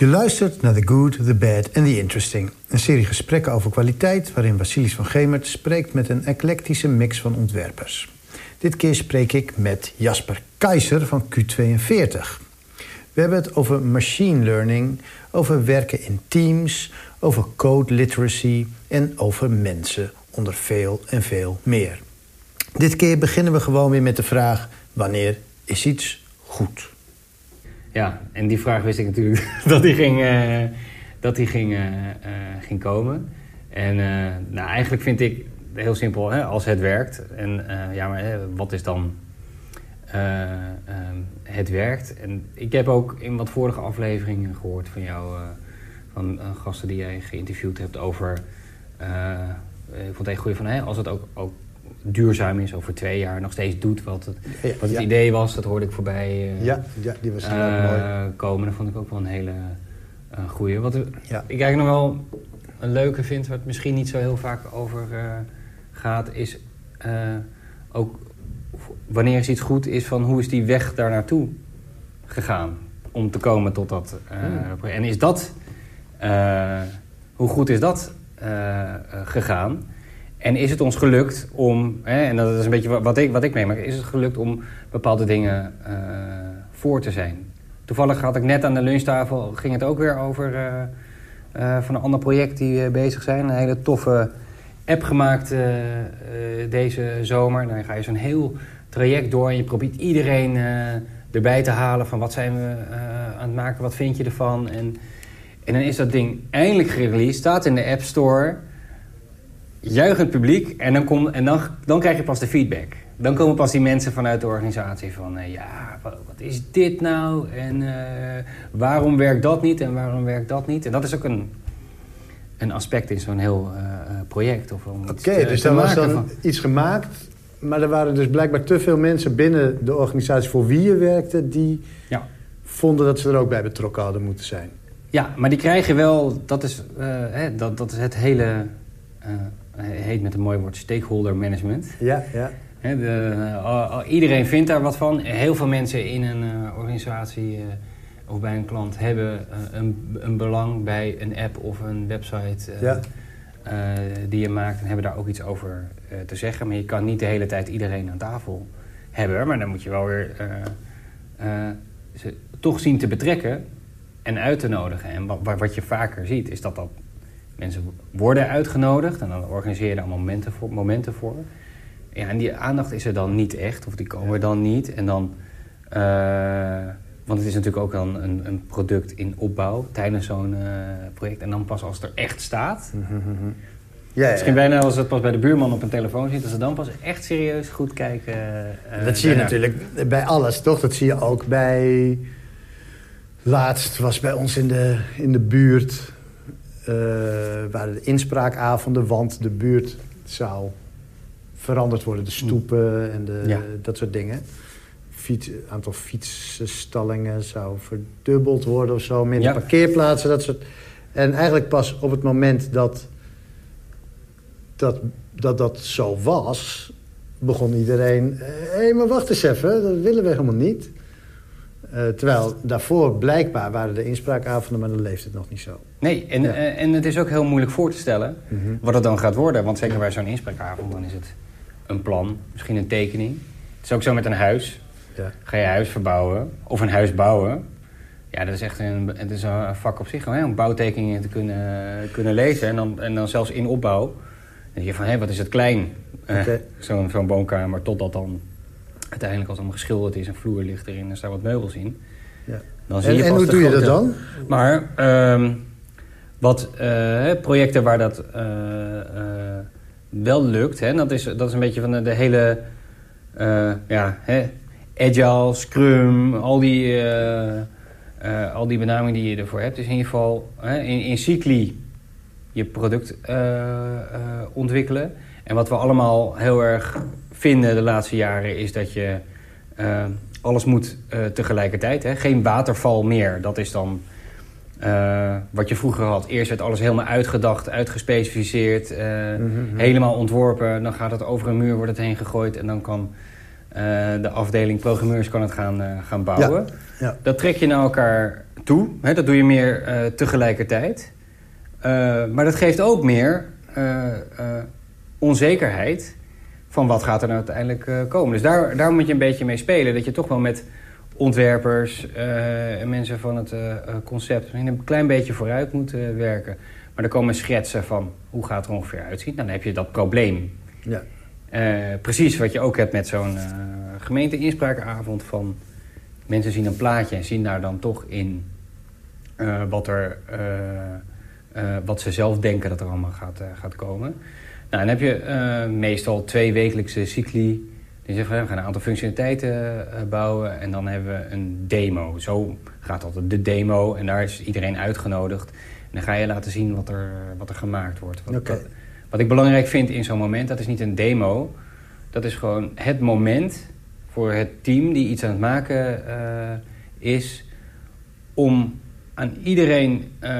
Je luistert naar The Good, The Bad and The Interesting. Een serie gesprekken over kwaliteit... waarin Vasilis van Gemert spreekt met een eclectische mix van ontwerpers. Dit keer spreek ik met Jasper Keizer van Q42. We hebben het over machine learning, over werken in teams... over code literacy en over mensen onder veel en veel meer. Dit keer beginnen we gewoon weer met de vraag... wanneer is iets goed? Ja, en die vraag wist ik natuurlijk dat die ging, uh, dat die ging, uh, ging komen. En nou, eigenlijk vind ik heel simpel, hè, als het werkt. En ja, maar hè, wat is dan het werkt? En ik heb ook in wat vorige afleveringen gehoord van jou... van gasten die jij geïnterviewd hebt over... ik vond het echt goed van, hè, als het ook, ook duurzaam is, over twee jaar nog steeds doet wat het, wat het idee was. Dat hoorde ik voorbij uh, ja, ja, die was uh, mooi. komen. Dat vond ik ook wel een hele uh, goeie. Wat ik eigenlijk nog wel een leuke vind, wat misschien niet zo heel vaak over gaat, is ook wanneer is iets goed is van hoe is die weg daar naartoe gegaan om te komen tot dat. Hmm. En is dat, hoe goed is dat gegaan? En is het ons gelukt om, hè, en dat is een beetje wat ik, wat ik meemaak, is het gelukt om bepaalde dingen uh, voor te zijn? Toevallig had ik net aan de lunchtafel, ging het ook weer over uh, uh, van een ander project die bezig zijn. Een hele toffe app gemaakt deze zomer. Dan ga je zo'n heel traject door en je probeert iedereen erbij te halen van wat zijn we aan het maken, wat vind je ervan? En, en dan is dat ding eindelijk gereleased, staat in de App Store juichend publiek en, dan, kom, en dan, dan krijg je pas de feedback. Dan komen pas die mensen vanuit de organisatie van... Uh, ja, wat, wat, is dit nou? En uh, waarom werkt dat niet? En waarom werkt dat niet? En dat is ook een, een aspect in zo'n heel uh, project. Oké, dus er was dan van... iets gemaakt... maar er waren dus blijkbaar te veel mensen binnen de organisatie... voor wie je werkte, die ja. vonden dat ze er ook bij betrokken hadden moeten zijn. Ja, maar die krijgen wel... Dat is, hè, dat, dat is het hele heet met een mooi woord stakeholder management. Ja, ja. de, iedereen vindt daar wat van. Heel veel mensen in een uh, organisatie uh, of bij een klant hebben een, een, belang bij een app of een website ja. die je maakt. En hebben daar ook iets over te zeggen. Maar je kan niet de hele tijd iedereen aan tafel hebben. Maar dan moet je wel weer ze toch zien te betrekken en uit te nodigen. En wat, wat je vaker ziet is dat dat Mensen worden uitgenodigd en dan organiseer je daar momenten voor. Momenten voor. Ja, en die aandacht is er dan niet echt, of die komen er dan niet. En dan, uh, want het is natuurlijk ook dan een, een product in opbouw tijdens zo'n uh, project. En dan pas als het er echt staat. Ja, Misschien bijna als het pas bij de buurman op een telefoon zit, dat ze dan pas echt serieus goed kijken. Uh, dat zie je natuurlijk bij alles, toch? Dat zie je ook bij. Laatst was bij ons in de, in de buurt waren de inspraakavonden, want de buurt zou veranderd worden. De stoepen en de, dat soort dingen. Het aantal fietsstallingen zou verdubbeld worden of zo. Minder parkeerplaatsen, dat soort... En eigenlijk pas op het moment dat dat, dat, dat zo was... begon iedereen... Hé, hey, maar wacht eens even, dat willen we helemaal niet. Uh, terwijl daarvoor blijkbaar waren de inspraakavonden, maar dan leeft het nog niet zo. Nee, en, ja. uh, en het is ook heel moeilijk voor te stellen mm -hmm. wat het dan gaat worden. Want zeker bij zo'n inspraakavond, dan is het een plan, misschien een tekening. Het is ook zo met een huis. Ja. Ga je huis verbouwen of een huis bouwen. Ja, dat is echt een, het is een vak op zich hè, om bouwtekeningen te kunnen, kunnen lezen. En dan, en dan zelfs in opbouw. Dan denk je van, hé, wat is het klein, okay. uh, zo'n zo'n woonkamer, totdat dan uiteindelijk als het allemaal geschilderd is, een vloer ligt erin en er staan wat meubels in. Ja. Dan zie en, je en hoe doe je dat dan? Maar um, wat uh, projecten waar dat uh, uh, wel lukt, hè, dat, is, dat is een beetje van de, de hele ja, hè, agile, scrum, al die, al die benamingen die je ervoor hebt. Dus in ieder geval in, in cycli je product ontwikkelen. En wat we allemaal heel erg vinden de laatste jaren is dat je uh, alles moet uh, tegelijkertijd. Hè? Geen waterval meer. Dat is dan uh, wat je vroeger had. Eerst werd alles helemaal uitgedacht, uitgespecificeerd, mm -hmm. helemaal ontworpen. Dan gaat het over een muur, wordt het heen gegooid en dan kan de afdeling programmeurs kan het gaan, gaan bouwen. Ja. Dat trek je naar elkaar toe. Hè? Dat doe je meer tegelijkertijd. maar dat geeft ook meer onzekerheid van wat gaat er nou uiteindelijk komen. Dus daar, daar moet je een beetje mee spelen. Dat je toch wel met ontwerpers en mensen van het concept een klein beetje vooruit moet werken. Maar er komen schetsen van hoe gaat het er ongeveer uitzien. Dan heb je dat probleem. Ja. Uh, precies wat je ook hebt met zo'n uh, gemeente-inspraakavond van... mensen zien een plaatje en zien daar dan toch in uh, wat, er, wat ze zelf denken dat er allemaal gaat, gaat komen. Nou, dan heb je meestal twee wekelijkse cycli... Die zeggen, we gaan een aantal functionaliteiten bouwen en dan hebben we een demo. Zo gaat altijd de demo en daar is iedereen uitgenodigd dan ga je laten zien wat er, wat er gemaakt wordt. Wat, wat, ik belangrijk vind in zo'n moment, dat is niet een demo. Dat is gewoon het moment voor het team die iets aan het maken uh, is... om aan iedereen uh,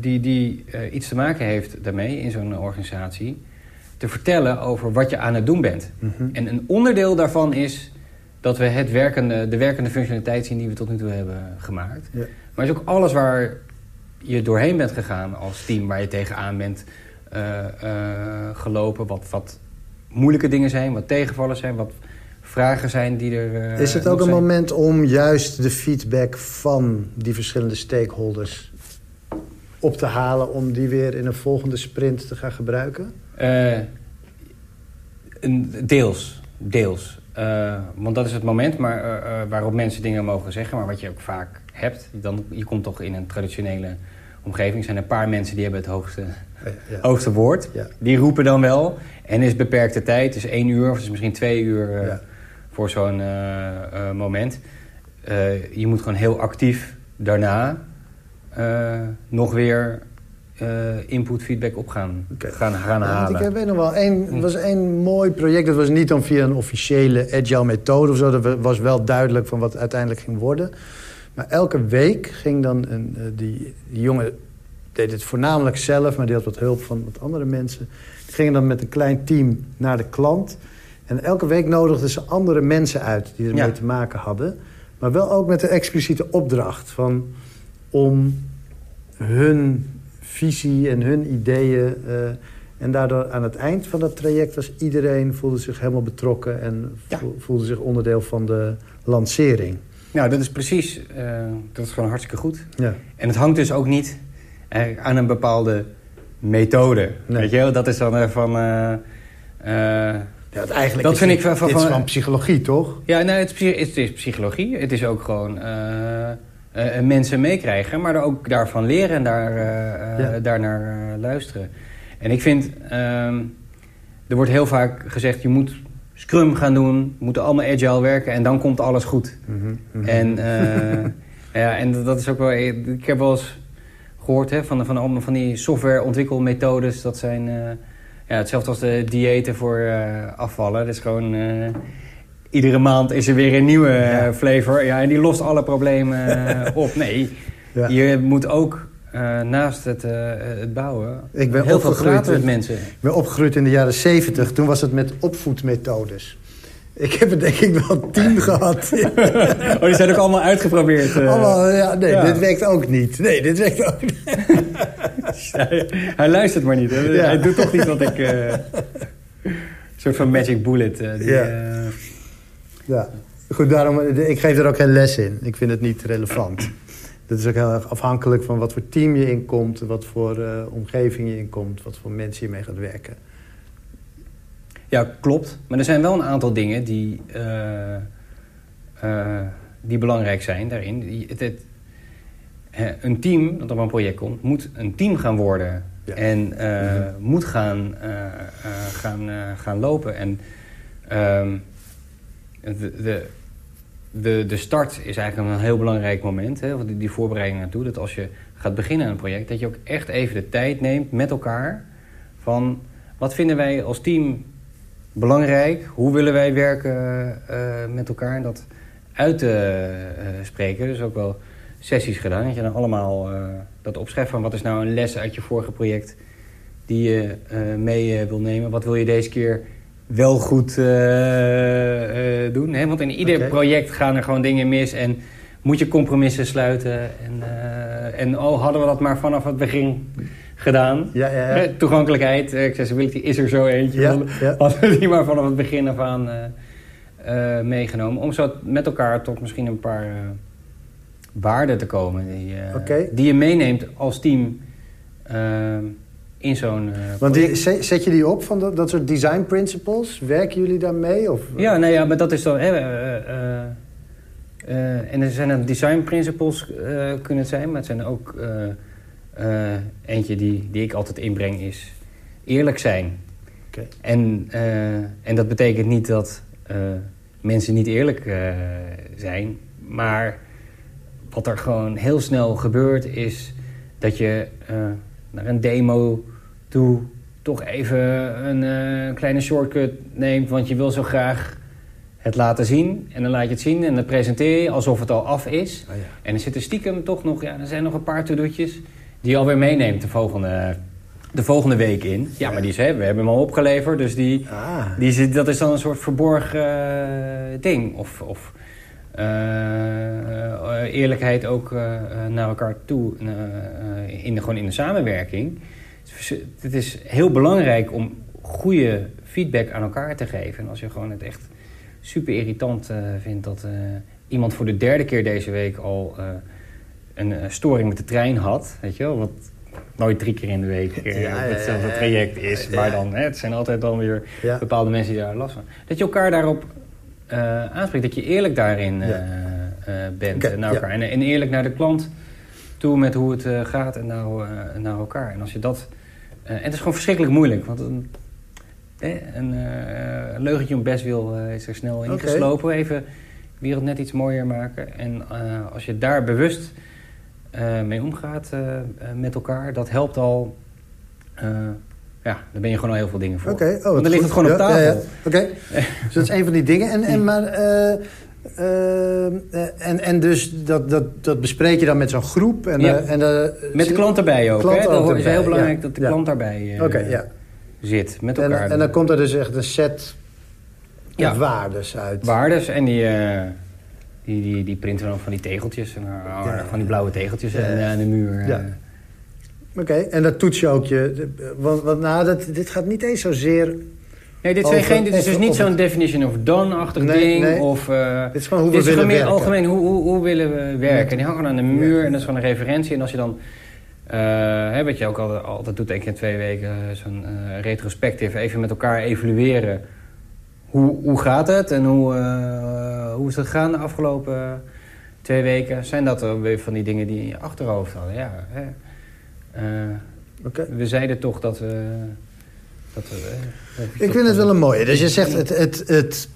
die, die iets te maken heeft daarmee in zo'n organisatie... te vertellen over wat je aan het doen bent. Mhm. En een onderdeel daarvan is dat we het werkende, de werkende functionaliteit zien die we tot nu toe hebben gemaakt. Ja. Maar is ook alles waar je doorheen bent gegaan als team... waar je tegenaan bent uh, gelopen. Wat, wat moeilijke dingen zijn, wat tegenvallen zijn... wat vragen zijn die er uh, Is het ook een moment om juist de feedback van die verschillende stakeholders op te halen... om die weer in een volgende sprint te gaan gebruiken? een, deels, deels. want dat is het moment maar, waarop mensen dingen mogen zeggen. Maar wat je ook vaak hebt, dan, je komt toch in een traditionele omgeving zijn een paar mensen die hebben het hoogste, hoogste woord. Die roepen dan wel. En is beperkte tijd, dus één uur of is misschien twee uur uh, voor zo'n uh, uh, moment. je moet gewoon heel actief daarna nog weer input, feedback op gaan, gaan, gaan halen. ik weet nog wel, een, hm. was één mooi project. Dat was niet dan via een officiële agile methode of zo. Dat was wel duidelijk van wat uiteindelijk ging worden. Maar elke week ging dan een, uh, die, die, jongen deed het voornamelijk zelf, maar die had wat hulp van wat andere mensen. Die gingen dan met een klein team naar de klant. En elke week nodigden ze andere mensen uit die ermee te maken hadden. Maar wel ook met de expliciete opdracht van om hun visie en hun ideeën. Uh, en daardoor aan het eind van dat traject was iedereen voelde zich helemaal betrokken en voelde zich onderdeel van de lancering. Nou, dat is precies, uh, dat is gewoon hartstikke goed. Ja. En het hangt dus ook niet uh, aan een bepaalde methode. Nee. Weet je wel, dat is dan uh, van... ja, eigenlijk dat vind ik van, van, dit is psychologie, toch? Ja, nou, het, is, het is psychologie. Het is ook gewoon mensen meekrijgen, maar ook daarvan leren en daar, ja. daarnaar luisteren. En ik vind, ehm, er wordt heel vaak gezegd, je moet Scrum gaan doen. We moeten allemaal agile werken en dan komt alles goed. Mhm, mhm. En, uh, ja, en dat is ook wel... Ik heb wel eens gehoord hè, van, van allemaal van die softwareontwikkelmethodes. Dat zijn uh, ja, hetzelfde als de diëten voor uh, afvallen. Is gewoon... iedere maand is er weer een nieuwe flavor. Ja, en die lost alle problemen op. Nee, ja. je moet ook uh, naast het, uh, het bouwen ik ben heel veel praten met mensen. Ik ben opgegroeid in de jaren 70. Toen was het met opvoedmethodes. Ik heb er denk ik wel tien gehad. oh, die zijn ook allemaal uitgeprobeerd? Uh... Allemaal, ja, nee, dit werkt ook niet. Nee, dit werkt ook niet. hij, hij, luistert maar niet. Hè? Hij doet toch niet wat ik... een soort van magic bullet. Die, ja. ja. Goed, daarom, ik geef er ook geen les in. Ik vind het niet relevant dat is ook heel erg afhankelijk van wat voor team je inkomt... wat voor omgeving je inkomt, wat voor mensen je mee gaat werken. Ja, klopt. Maar er zijn wel een aantal dingen die, uh, uh, die belangrijk zijn daarin. Het, het, een team dat op een project komt, moet een team gaan worden. Ja. En mm moet gaan, gaan, gaan lopen. En ehm, de, de de, de start is eigenlijk een heel belangrijk moment. Hè, die, die voorbereiding naartoe. Dat als je gaat beginnen aan een project... dat je ook echt even de tijd neemt met elkaar... van wat vinden wij als team belangrijk? Hoe willen wij werken uh, met elkaar? En dat uit te uh, spreken. Dus ook wel sessies gedaan. Dat je dan allemaal uh, dat opschrijft van... wat is nou een les uit je vorige project... die je mee wil nemen. Wat wil je deze keer wel goed doen. Hè? Want in ieder project gaan er gewoon dingen mis en moet je compromissen sluiten. En, en oh, hadden we dat maar vanaf het begin gedaan. Ja, ja, ja. Toegankelijkheid, accessibility is er zo eentje. Ja, ja. Hadden we die maar vanaf het begin af aan uh, meegenomen. Om zo met elkaar toch misschien een paar waarden te komen. Die, okay. die je meeneemt als team in zo'n Want die, zet je die op van dat, dat soort design principles? Werken jullie daarmee? Of? Ja, nee, ja, maar dat is dan... en er zijn er design principles kunnen het zijn, maar het zijn ook... eentje die, die ik altijd inbreng is eerlijk zijn. Okay. En, en dat betekent niet dat mensen niet eerlijk zijn. Maar wat er gewoon heel snel gebeurt is dat je naar een demo toe toch even een kleine shortcut neemt. Want je wil zo graag het laten zien. En dan laat je het zien en dan presenteer je alsof het al af is. Oh ja. En er zitten stiekem toch nog, ja, er zijn nog een paar to-do'tjes die je alweer meeneemt de volgende de volgende week in. Ja, maar die is, hè, we hebben hem al opgeleverd. Dus die, ah. die zit, dat is dan een soort verborgen uh, ding. Of, of uh, eerlijkheid ook uh, naar elkaar toe. in de, gewoon in de samenwerking. Het is heel belangrijk om goede feedback aan elkaar te geven. En als je gewoon het echt super irritant vindt dat iemand voor de derde keer deze week al een storing met de trein had. Weet je wel, wat nooit drie keer in de week uh, hetzelfde traject is. Maar dan, hè, het zijn altijd dan weer bepaalde mensen die daar last van. Dat je elkaar daarop uh, aanspreekt. Dat je eerlijk daarin uh, bent naar elkaar. En, en, eerlijk naar de klant toe met hoe het gaat en naar, naar elkaar. En als je dat... en het is gewoon verschrikkelijk moeilijk. Want een, een leugentje om best wil is er snel ingeslopen. Okay. Even de wereld net iets mooier maken. En als je daar bewust mee omgaat uh, met elkaar, dat helpt al. Ja, daar ben je gewoon al heel veel dingen voor. Oké, okay, oh, dan ligt het gewoon op tafel. Ja, ja. Oké, dus dat is een van die dingen. En, en, maar, en, en dus dat, dat, dat bespreek je dan met zo'n groep? En, ja. en, met de klant erbij ook. Klant hè? Dat is heel belangrijk dat de klant daarbij okay, ja. zit. Met elkaar. En, en, dan komt er dus echt een set ja. waardes uit. Waardes en die... Die, die, die printen dan van die tegeltjes, en, uh, van die blauwe tegeltjes ja. aan de muur. Ja. Oké, en dat toets je ook je... Want, want nou, dat, dit gaat niet eens zozeer... Nee, dit, zijn geen, dit is dus niet zo'n definition of done-achtig ding. Nee. Of, uh, dit is gewoon hoe we willen werken. algemeen, hoe, hoe, hoe willen we werken. En die hangen aan de muur en dat is gewoon een referentie. En als je dan... Uh, hè, wat je ook altijd, altijd doet, één keer in twee weken... zo'n uh, retrospectief, even met elkaar evalueren hoe, hoe gaat het en hoe, uh, hoe is het gegaan de afgelopen twee weken? Zijn dat er weer van die dingen die in je achterhoofd hadden? Ja, hè? Uh, We zeiden toch dat we... Dat we Ik vind het wel een mooie. Dus je zegt, het, het, het,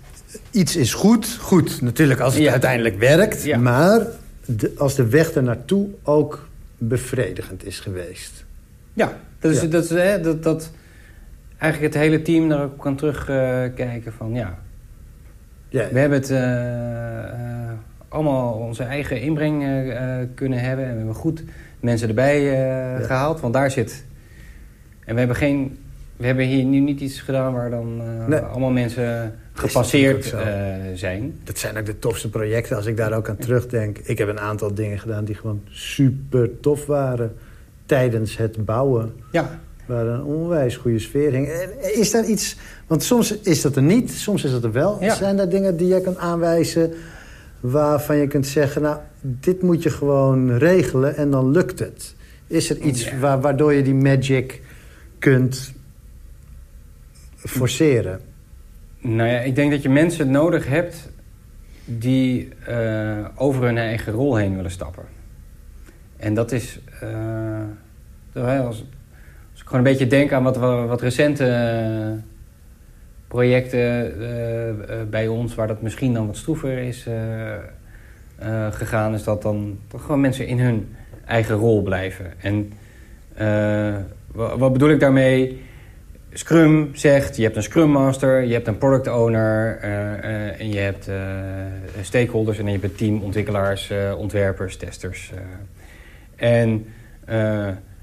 iets is goed. Goed, natuurlijk als het uiteindelijk werkt. Ja. Maar de, als de weg er naartoe ook bevredigend is geweest. Ja, dat is, Dat, hè, dat, dat, eigenlijk het hele team daarop kan terugkijken van ja... We hebben het uh, uh, allemaal onze eigen inbreng uh, kunnen hebben. En we hebben goed mensen erbij ja. gehaald. Want daar zit... En we hebben geen... We hebben hier nu niet iets gedaan waar dan nee. allemaal mensen gepasseerd zijn. Dat zijn ook de tofste projecten als ik daar ook aan terugdenk. Ik heb een aantal dingen gedaan die gewoon super tof waren tijdens het bouwen. Ja waar een onwijs goede sfeer hing. Is daar iets... Want soms is dat er niet, soms is dat er wel. Zijn er dingen die je kan aanwijzen waarvan je kunt zeggen... nou, dit moet je gewoon regelen en dan lukt het? Is er iets waardoor je die magic kunt forceren? Nou ja, ik denk dat je mensen nodig hebt... die uh, over hun eigen rol heen willen stappen. En dat is... Uh, als, gewoon een beetje denken aan wat, wat recente eh, projecten uh, bij ons... waar dat misschien dan wat stroever is gegaan... is dat dan toch gewoon mensen in hun eigen rol blijven. En wat, wat bedoel ik daarmee... Scrum zegt, je hebt een Scrum Master, je hebt een Product Owner... en je hebt stakeholders en je hebt een team ontwikkelaars, ontwerpers, testers. en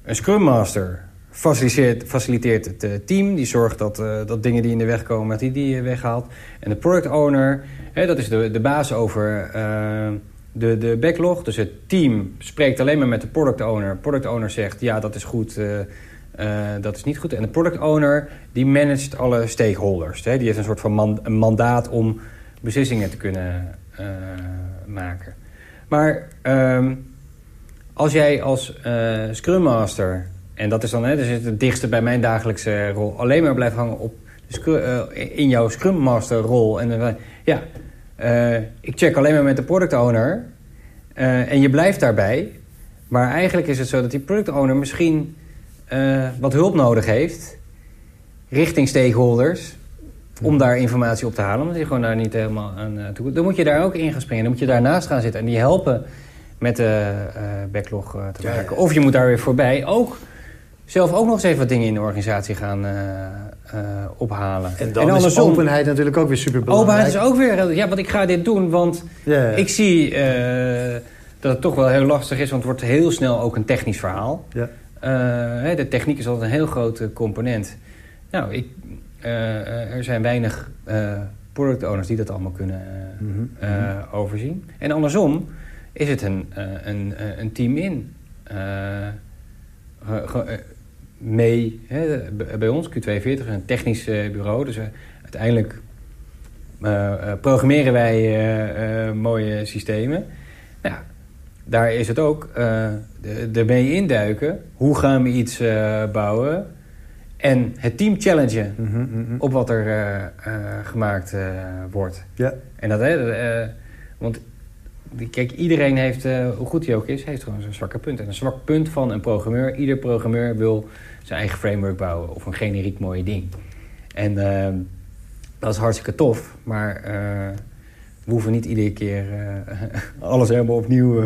een Scrum Master faciliteert, faciliteert het team. Die zorgt dat, dat dingen die in de weg komen, dat die, die weghaalt. En de product owner, hè, dat is de, de baas over de, de backlog. Dus het team spreekt alleen maar met de product owner. Product owner zegt, ja, dat is goed, dat is niet goed. En de product owner, die managt alle stakeholders. Hè. Die heeft een soort van een mandaat om beslissingen te kunnen maken. Maar um, als jij als Scrum Master, en dat is dan hè, dus het dichtste bij mijn dagelijkse rol, alleen maar blijft hangen op uh, in jouw Scrum Master rol. En uh, ja, ik check alleen maar met de product owner. en je blijft daarbij. Maar eigenlijk is het zo dat die product owner misschien wat hulp nodig heeft richting stakeholders om daar informatie op te halen. Omdat je gewoon daar niet helemaal aan toe Dan moet je daar ook in gaan springen. Dan moet je daarnaast gaan zitten en die helpen met de backlog te werken. Of je moet daar weer voorbij ook zelf ook nog eens even wat dingen in de organisatie gaan uh, ophalen. En dan en is openheid natuurlijk ook weer super belangrijk. Openheid is ook weer... Ja, want ik ga dit doen, want ik zie dat het toch wel heel lastig is... want het wordt heel snel ook een technisch verhaal. Ja. de techniek is altijd een heel grote component. Nou, ik, er zijn weinig product owners die dat allemaal kunnen mhm, overzien. En andersom is het een, eh, een, eh, een team in. Uh, mee, hè, bij ons, Q42, een technisch bureau. Dus uiteindelijk programmeren wij mooie systemen. Nou, daar is het ook ermee induiken. Hoe gaan we iets bouwen? En het team challengen mhm, mhm. op wat er gemaakt wordt. Ja. En dat, hè, want Kijk, iedereen heeft, uh, hoe goed hij ook is, heeft gewoon zijn zwakke punt. En een zwak punt van een programmeur, ieder programmeur wil zijn eigen framework bouwen of een generiek mooi ding. En uh, dat is hartstikke tof, maar uh, we hoeven niet iedere keer alles helemaal opnieuw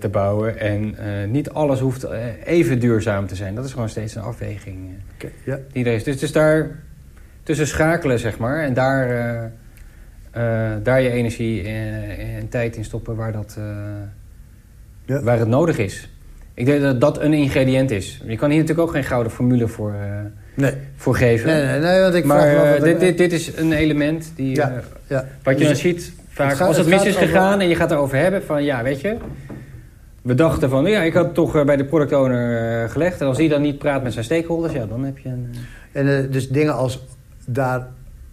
te bouwen. En niet alles hoeft even duurzaam te zijn. Dat is gewoon steeds een afweging okay, ja. die er is. Dus het is daar tussen schakelen, zeg maar, en daar daar je energie en, tijd in stoppen waar, dat, ja. waar het nodig is. Ik denk dat dat een ingrediënt is. Je kan hier natuurlijk ook geen gouden formule voor, uh, nee. voor geven. Nee, nee, nee want ik maar dit, dit, dit, is een element die, ja, ja. wat je dus dan ziet vaak. als het, mis is gegaan en je gaat erover hebben van ja, weet je... We dachten van, ja, ik had het toch bij de product owner gelegd. En als die dan niet praat met zijn stakeholders, ja, dan heb je een... En dus dingen als daar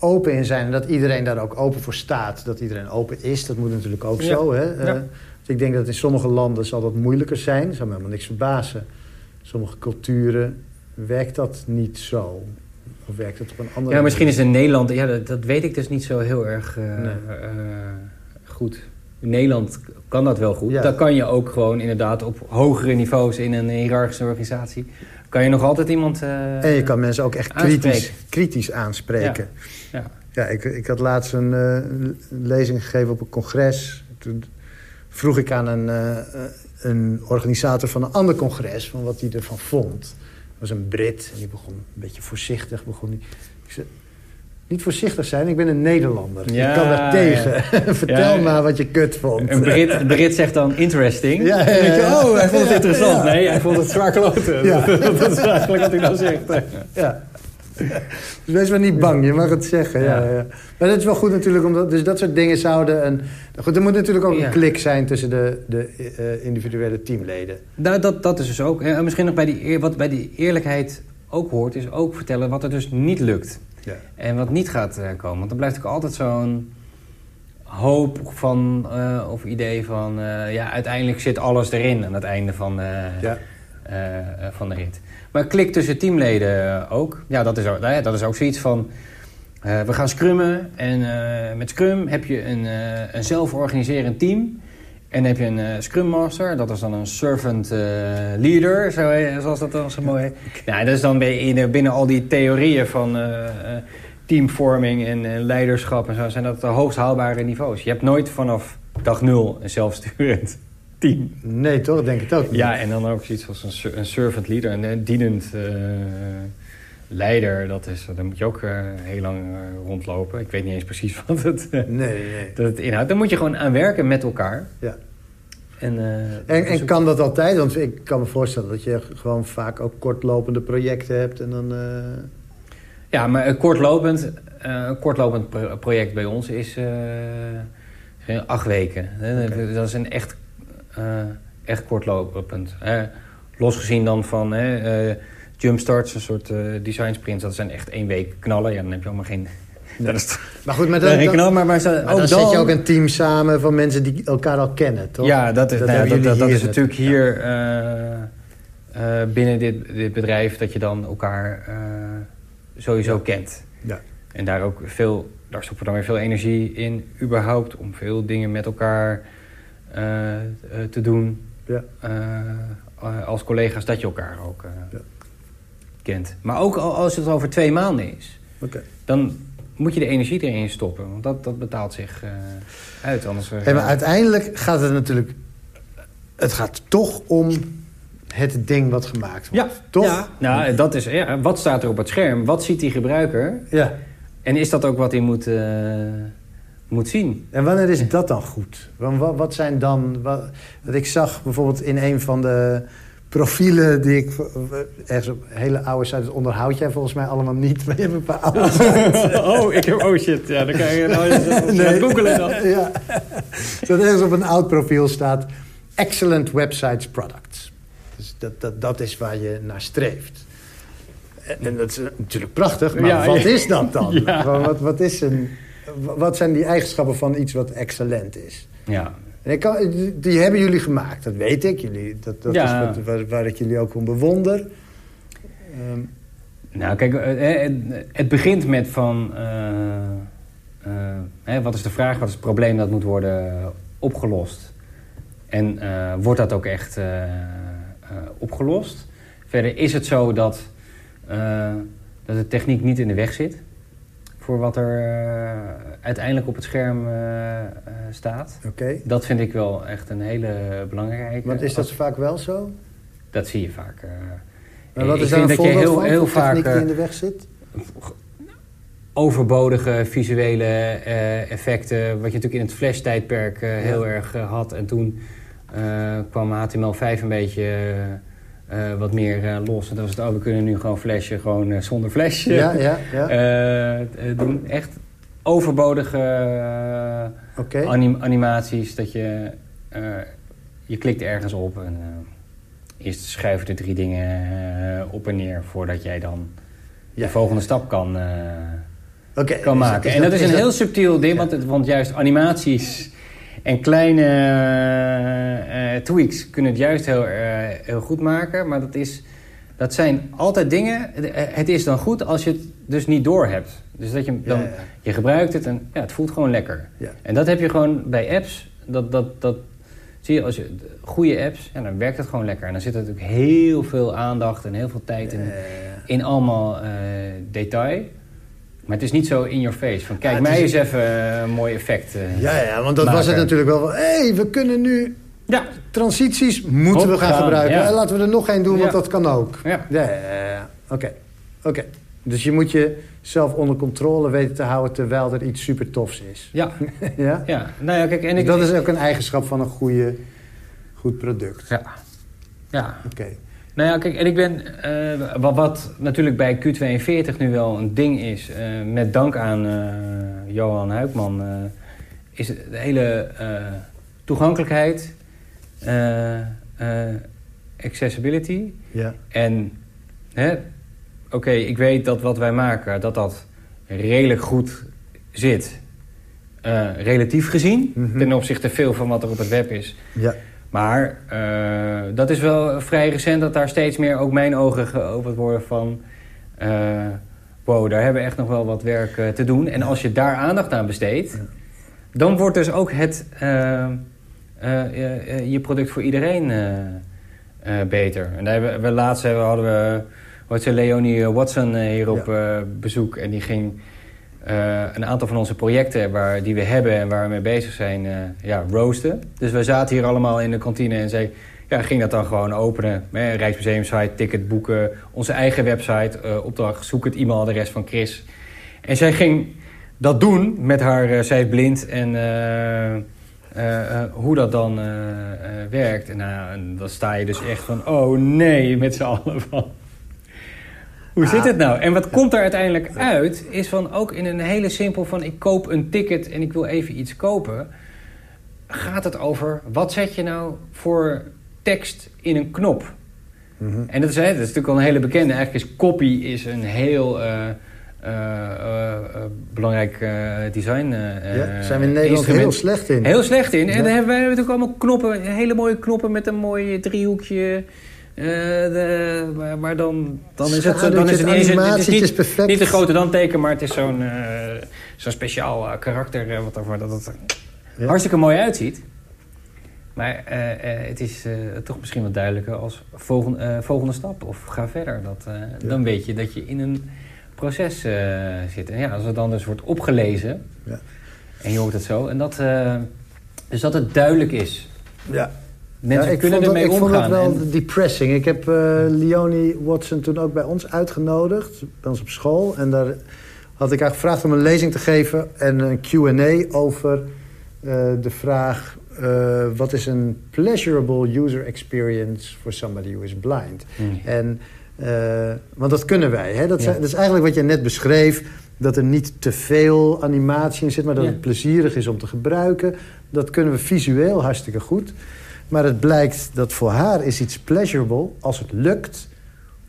open in zijn en dat iedereen daar ook open voor staat. Dat iedereen open is, dat moet natuurlijk ook zo. Hè? Uh, dus ik denk dat in sommige landen zal dat moeilijker zijn. Dat zou me helemaal niks verbazen. Sommige culturen werkt dat niet zo. Of werkt het op een andere Ja, misschien is in Nederland... Ja, dat, dat, weet ik dus niet zo heel erg uh, nee. uh, goed. In Nederland kan dat wel goed. Ja. Dan kan je ook gewoon inderdaad op hogere niveaus... in een hiërarchische organisatie... kan je nog altijd iemand En je kan mensen ook echt kritisch, kritisch aanspreken. Ja. Ja, ja ik, ik had laatst een uh, lezing gegeven op een congres. Toen vroeg ik aan een, uh, een organisator van een ander congres... van wat hij ervan vond. Dat was een Brit en die begon een beetje voorzichtig. Begon die, ik zei, niet voorzichtig zijn, ik ben een Nederlander. Ja, ik kan daar tegen. Vertel maar wat je kut vond. Een Brit, een Brit zegt dan interesting. Ja, ja, ja, je, oh, hij vond het interessant. Nee, hij vond het zwaar kloten. dat is eigenlijk wat hij dan zegt. Ja. Dus wees maar niet bang, je mag het zeggen. Ja. Ja, Maar dat is wel goed natuurlijk, omdat, dus dat soort dingen zouden... Een, goed, er moet natuurlijk ook een klik zijn tussen de, de uh, individuele teamleden. Nou, dat, dat is dus ook. En misschien nog bij die, wat bij die eerlijkheid ook hoort... is ook vertellen wat er dus niet lukt. Ja. En wat niet gaat uh, komen. Want dan blijft ook altijd zo'n hoop van, uh, of idee van... ja, uiteindelijk zit alles erin aan het einde van, ja. van de rit. Maar klik tussen teamleden ook. Ja, dat is ook, nou dat is ook zoiets van... We gaan scrummen en met Scrum heb je een, een zelforganiserend team. En dan heb je een Scrum Master, dat is dan een servant leader, zo, zoals dat dan zo mooi heet. Nou, dat is dan binnen, binnen al die theorieën van teamvorming en leiderschap en zo... zijn dat de hoogst haalbare niveaus. Je hebt nooit vanaf dag nul een zelfsturend Nee, toch? Denk ik ook niet. Ja, en dan ook zoiets als een, een servant leader, een dienend leider. Dat is, daar moet je ook uh, heel lang uh, rondlopen. Ik weet niet eens precies wat het, nee, nee. Dat het inhoudt. Daar moet je gewoon aan werken met elkaar. Ja. En, en, en, kan dat altijd? Want ik kan me voorstellen dat je gewoon vaak ook kortlopende projecten hebt. En dan, Ja, maar kortlopend, een kortlopend project bij ons is acht weken. Dat is een echt, echt kortlopend. Losgezien dan van jumpstarts, een soort design sprints. Dat zijn echt één week knallen. Ja, dan heb je allemaal geen dat is maar goed, maar dan, dan, maar, maar, dan, zet je ook een team samen van mensen die elkaar al kennen, toch? Ja, dat is, dat, nou dat, dat, is natuurlijk hier uh, uh, binnen dit, dit bedrijf... dat je dan elkaar uh, sowieso kent. Ja. En daar ook veel, daar stoppen we dan weer veel energie in, überhaupt... om veel dingen met elkaar te doen. Ja. als collega's, dat je elkaar ook ja. Kent. Maar ook als het over twee maanden is... Okay. dan moet je de energie erin stoppen. Want dat, dat betaalt zich uh, uit. Anders, uh, maar uiteindelijk gaat het natuurlijk... Het gaat toch om het ding wat gemaakt wordt. Ja, toch? Ja, nou, dat is, ja, wat staat er op het scherm? Wat ziet die gebruiker? Ja. En is dat ook wat hij moet, uh, moet zien? En wanneer is dat dan goed? Wat, wat zijn dan... Wat, wat ik zag bijvoorbeeld in een van de profielen die ik... Ergens op hele oude sites onderhoud jij volgens mij allemaal niet. Maar je hebt een paar oude sites. oh, ik heb... Oh shit, ja, dan kan je nou nee. googelen dan. ja. Dat ergens op een oud profiel staat... Excellent websites products. Dus dat, dat, dat is waar je naar streeft. En, dat is natuurlijk prachtig, maar wat is dat dan? Ja. Wat, wat, is een, wat zijn die eigenschappen van iets wat excellent is? Ja, kan, die hebben jullie gemaakt, dat weet ik. Jullie, dat dat is wat, waar, waar, ik jullie ook om bewonder. Um. Nou, kijk, eh, eh, het begint met van... Uh, wat is de vraag, wat is het probleem dat moet worden opgelost? En wordt dat ook echt opgelost? Verder is het zo dat, dat de techniek niet in de weg zit voor wat er uh, uiteindelijk op het scherm uh, staat. Oké. Dat vind ik wel echt een hele belangrijke. Want is dat vaak wel zo? Dat zie je vaak. maar wat is dan een voorbeeld heel, van, heel vaak, die in de weg zit? Overbodige visuele effecten, wat je natuurlijk in het flash-tijdperk heel erg had. En toen kwam HTML5 een beetje uh, wat meer uh, los. En dan was het, oh, we kunnen nu gewoon flashen, gewoon uh, zonder flash ja, ja, ja. doen. Echt overbodige okay. anim animaties. Dat je, je klikt ergens op en eerst schuiven de drie dingen op en neer... voordat jij dan de volgende stap kan, okay. kan maken. en dat, is, een heel subtiel ding, want, het, want juist animaties en kleine uh, tweaks kunnen het juist heel, uh, heel goed maken. Maar dat, is, dat zijn altijd dingen... Het is dan goed als je het dus niet door hebt. Dus dat je, dan, je gebruikt het en ja, het voelt gewoon lekker. Ja. En dat heb je gewoon bij apps. Dat, dat, dat zie je als je goede apps, ja, dan werkt het gewoon lekker. En dan zit er natuurlijk heel veel aandacht en heel veel tijd in, in allemaal detail. Maar het is niet zo in your face. Van kijk, mij is... eens even een mooi effect uh, Ja, ja, want dat was het natuurlijk wel. Hé, hey, we kunnen nu... Ja. Transities moeten we gaan, gebruiken. Ja. Laten we er nog één doen, want dat kan ook. Ja, ja, ja. Oké. Oké. Dus je moet je zelf onder controle weten te houden... terwijl er iets super tofs is. Ja. ja? ja. Nou ja, kijk, en ik, dat is ook een eigenschap van een goede, goed product. Ja. Ja. Oké. Nou ja, kijk, en ik ben... Uh, wat, wat, natuurlijk bij Q42 nu wel een ding is... Uh, met dank aan uh, Johan Huikman... is de hele toegankelijkheid... accessibility. Ja. En... Oké, ik weet dat wat wij maken... dat dat redelijk goed zit. relatief gezien. Mm Ten opzichte veel van wat er op het web is. Ja. Maar uh, dat is wel vrij recent dat daar steeds meer ook mijn ogen geopend worden van... Uh, wow, daar hebben we echt nog wel wat werk uh, te doen. En als je daar aandacht aan besteedt... dan wordt dus ook het, je product voor iedereen beter. En daar hebben we, laatst hadden we... Wat Leonie Watson hier op ja. bezoek. En die ging uh, een aantal van onze projecten waar, die we hebben en waar we mee bezig zijn, uh, ja, roosten. Dus we zaten hier allemaal in de kantine en zei, ja, ging dat dan gewoon openen. Eh, Rijksmuseum site, ticket boeken, onze eigen website, uh, opdracht, zoek het e-mailadres van Chris. En zij ging dat doen met haar, zij is blind en hoe dat dan werkt. En, en, dan sta je dus echt van, oh nee, met z'n allen van... Hoe zit het nou? En wat komt er uiteindelijk uit, is van ook in een hele simpel van... ik koop een ticket en ik wil even iets kopen... gaat het over, wat zet je nou voor tekst in een knop? Mhm. En dat is, dat is natuurlijk al een hele bekende. Eigenlijk is copy is een heel... Uh, belangrijk design. ja, zijn we in Nederland heel slecht in. Heel slecht in. En dan hebben wij natuurlijk allemaal knoppen, hele mooie knoppen met een mooi driehoekje. Uh, de, maar, dan, dan is het, dan is het niet, het is niet, perfect. niet een grote danteken, maar het is zo'n uh, zo'n speciaal uh, karakter wat ervoor dat het ja. hartstikke mooi uitziet. Maar het is toch misschien wat duidelijker als volgende, volgende stap of ga verder. Dat, ja. Dan weet je dat je in een proces zit. En ja, als het dan dus wordt opgelezen ja. en je hoort het zo. En dat, dus dat het duidelijk is. Ja, Mensen ja, ik kunnen vond ermee dat, Ik vond het wel depressing. Ik heb uh, Leonie Watson toen ook bij ons uitgenodigd. Bij ons op school. En daar had ik haar gevraagd om een lezing te geven. En een Q&A over uh, de vraag... Uh, wat is een pleasurable user experience for somebody who is blind? Mm. En, want dat kunnen wij. Hè? Dat, ja. dat, is eigenlijk wat je net beschreef. Dat er niet te veel animatie in zit, maar dat ja. het plezierig is om te gebruiken. Dat kunnen we visueel hartstikke goed. Maar het blijkt dat voor haar is iets pleasurable als het lukt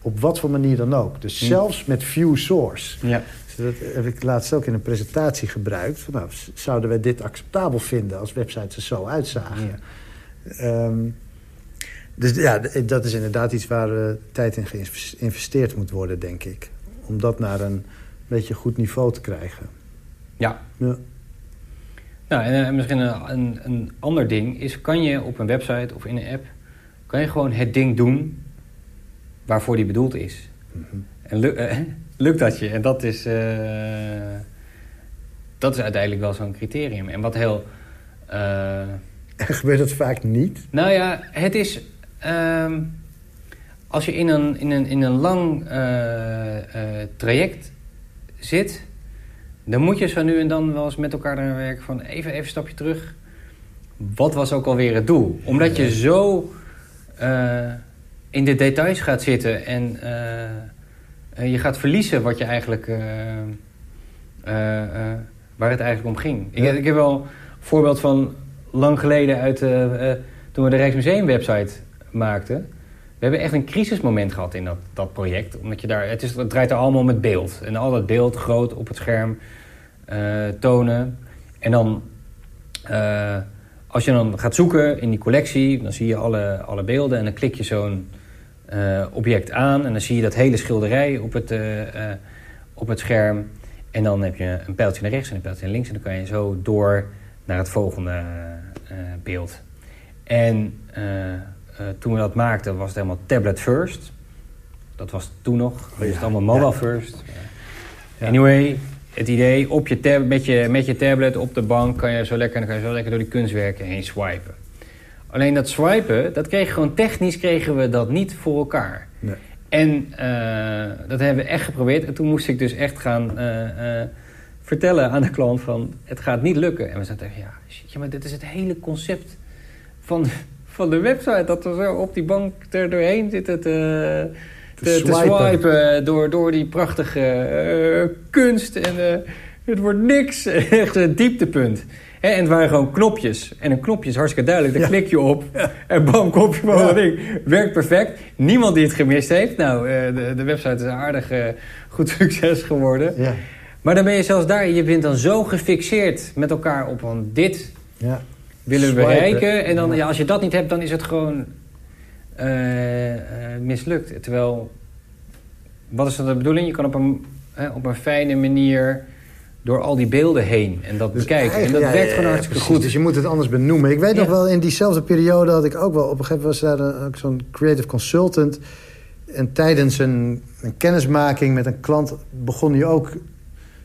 op wat voor manier dan ook. Dus hm. zelfs met view source. Ja. Dus dat heb ik laatst ook in een presentatie gebruikt. Nou, zouden wij dit acceptabel vinden als websites er zo uitzagen? Ja. Um, dus ja, dat is inderdaad iets waar uh, tijd in geïnvesteerd moet worden, denk ik. Om dat naar een beetje goed niveau te krijgen. Ja. ja. Nou, en, eh, misschien een, een, ander ding is... kan je op een website of in een app... kan je gewoon het ding doen waarvoor die bedoeld is. Mhm. En eh, lukt dat je? En dat is, uh, dat is uiteindelijk wel zo'n criterium. En wat heel... En gebeurt dat vaak niet? Nou ja, het is... Ehm, als je in een, in een, in een lang traject zit dan moet je zo nu en dan wel eens met elkaar aan werken van even, even een stapje terug. Wat was ook alweer het doel? Omdat je zo uh, in de details gaat zitten en uh, je gaat verliezen wat je eigenlijk, uh, waar het eigenlijk om ging. Ik, ik, heb wel een voorbeeld van lang geleden uit toen we de Rijksmuseum website maakten. We hebben echt een crisismoment gehad in dat, dat project. Omdat je daar, het, is, het draait er allemaal met beeld. En al dat beeld groot op het scherm uh, tonen. En dan, uh, als je dan gaat zoeken in die collectie, dan zie je alle, alle beelden. En dan klik je zo'n uh, object aan. En dan zie je dat hele schilderij op het, op het scherm. En dan heb je een pijltje naar rechts en een pijltje naar links. En dan kan je zo door naar het volgende beeld. En toen we dat maakten was het helemaal tablet first. Dat was toen nog. Oh, ja. het allemaal mobile first. Anyway, het idee, op je tab, met, je, met je tablet op de bank kan je zo lekker, dan kan je zo lekker door die kunstwerken heen swipen. Alleen dat swipen, dat kreeg gewoon technisch kregen we dat niet voor elkaar. Nee. En uh, dat hebben we echt geprobeerd. En toen moest ik dus echt gaan uh, uh, vertellen aan de klant van... het gaat niet lukken. En we zeiden tegen ja, shit, maar dit is het hele concept van, van de website. Dat we zo op die bank er doorheen zitten te te, te, swipen door, door die prachtige uh, kunst. En uh, het wordt niks. Echt een dieptepunt. En het waren gewoon knopjes. En een knopje is hartstikke duidelijk. Daar klik je op. En bam, kopje van ja. ding. Werkt perfect. Niemand die het gemist heeft. Nou, uh, de, de website is aardig goed succes geworden. Ja. Maar dan ben je zelfs daar. Je bent dan zo gefixeerd met elkaar op van dit ja. Willen we bereiken. En dan, ja, als je dat niet hebt, dan is het gewoon uh, mislukt. Terwijl, wat is dan de bedoeling? Je kan op een, op een fijne manier door al die beelden heen en dat dus bekijken. En dat werkt gewoon hartstikke goed. Dus je moet het anders benoemen. Ik weet nog wel, in diezelfde periode had ik ook wel... op een gegeven moment was daar zo'n creative consultant... en tijdens een, een, kennismaking met een klant... begon hij ook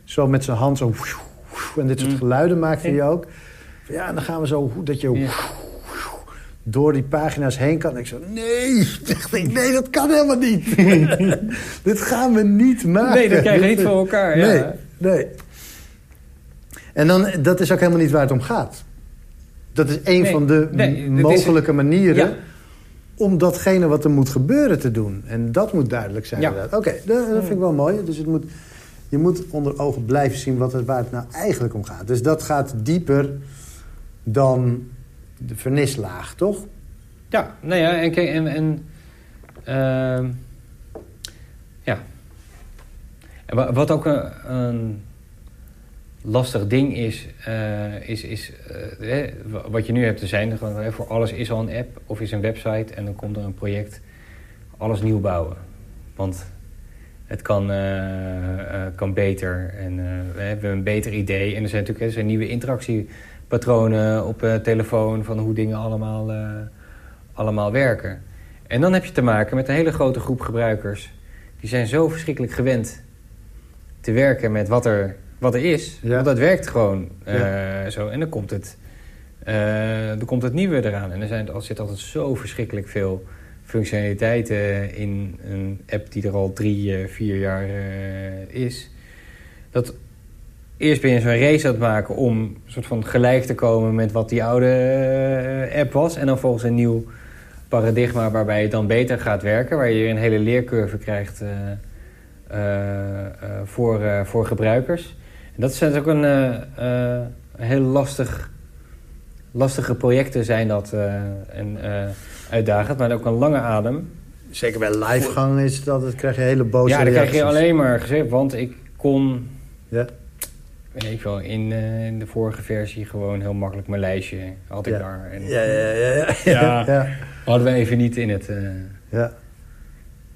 zo met zijn hand zo... en dit soort mm. geluiden maakte hij ook. Ja, en dan gaan we zo... dat je door die pagina's heen kan. En ik zo, nee, nee, dat kan helemaal niet. Dit gaan we niet maken. Nee, dat krijg je niet voor elkaar. Nee, nee. En dan, dat is ook helemaal niet waar het om gaat. Dat is een van de mogelijke manieren... om datgene wat er moet gebeuren te doen. En dat moet duidelijk zijn. Ja. Oké, dat, dat, vind ik wel mooi. Dus het moet, je moet onder ogen blijven zien wat het, waar het nou eigenlijk om gaat. Dus dat gaat dieper dan de vernislaag, toch? Ja, nou ja, en... en, en uh, ja. En wat ook een, een lastig ding is, uh, is, is uh, wat je nu hebt te zijn, gewoon, voor alles is al een app of is een website en dan komt er een project, alles nieuw bouwen. Want het kan, kan beter en we hebben een beter idee. En er zijn natuurlijk er zijn nieuwe interactiepatronen op telefoon van hoe dingen allemaal, allemaal werken. En dan heb je te maken met een hele grote groep gebruikers. Die zijn zo verschrikkelijk gewend te werken met wat er wat er is. Want dat werkt gewoon uh, zo. En dan komt het, dan komt het nieuwe eraan. En er, zijn, er zit altijd zo verschrikkelijk veel functionaliteiten in een app die er al drie, vier jaar is. Dat eerst ben je zo'n race aan het maken om soort van gelijk te komen met wat die oude app was. En dan volgens een nieuw paradigma waarbij het dan beter gaat werken. Waar je een hele leercurve krijgt voor, voor gebruikers dat zijn ook een heel lastig, lastige projecten zijn dat en uitdagend, maar ook een lange adem. Zeker bij livegang is dat, dat krijg je hele boze Ja, dan krijg je alleen maar gezegd, want ik kon... Ja. Weet ik wel, in, in, de vorige versie gewoon heel makkelijk mijn lijstje had ik daar. En, ja, ja, ja, ja, ja. ja. Hadden we even niet in het... ja.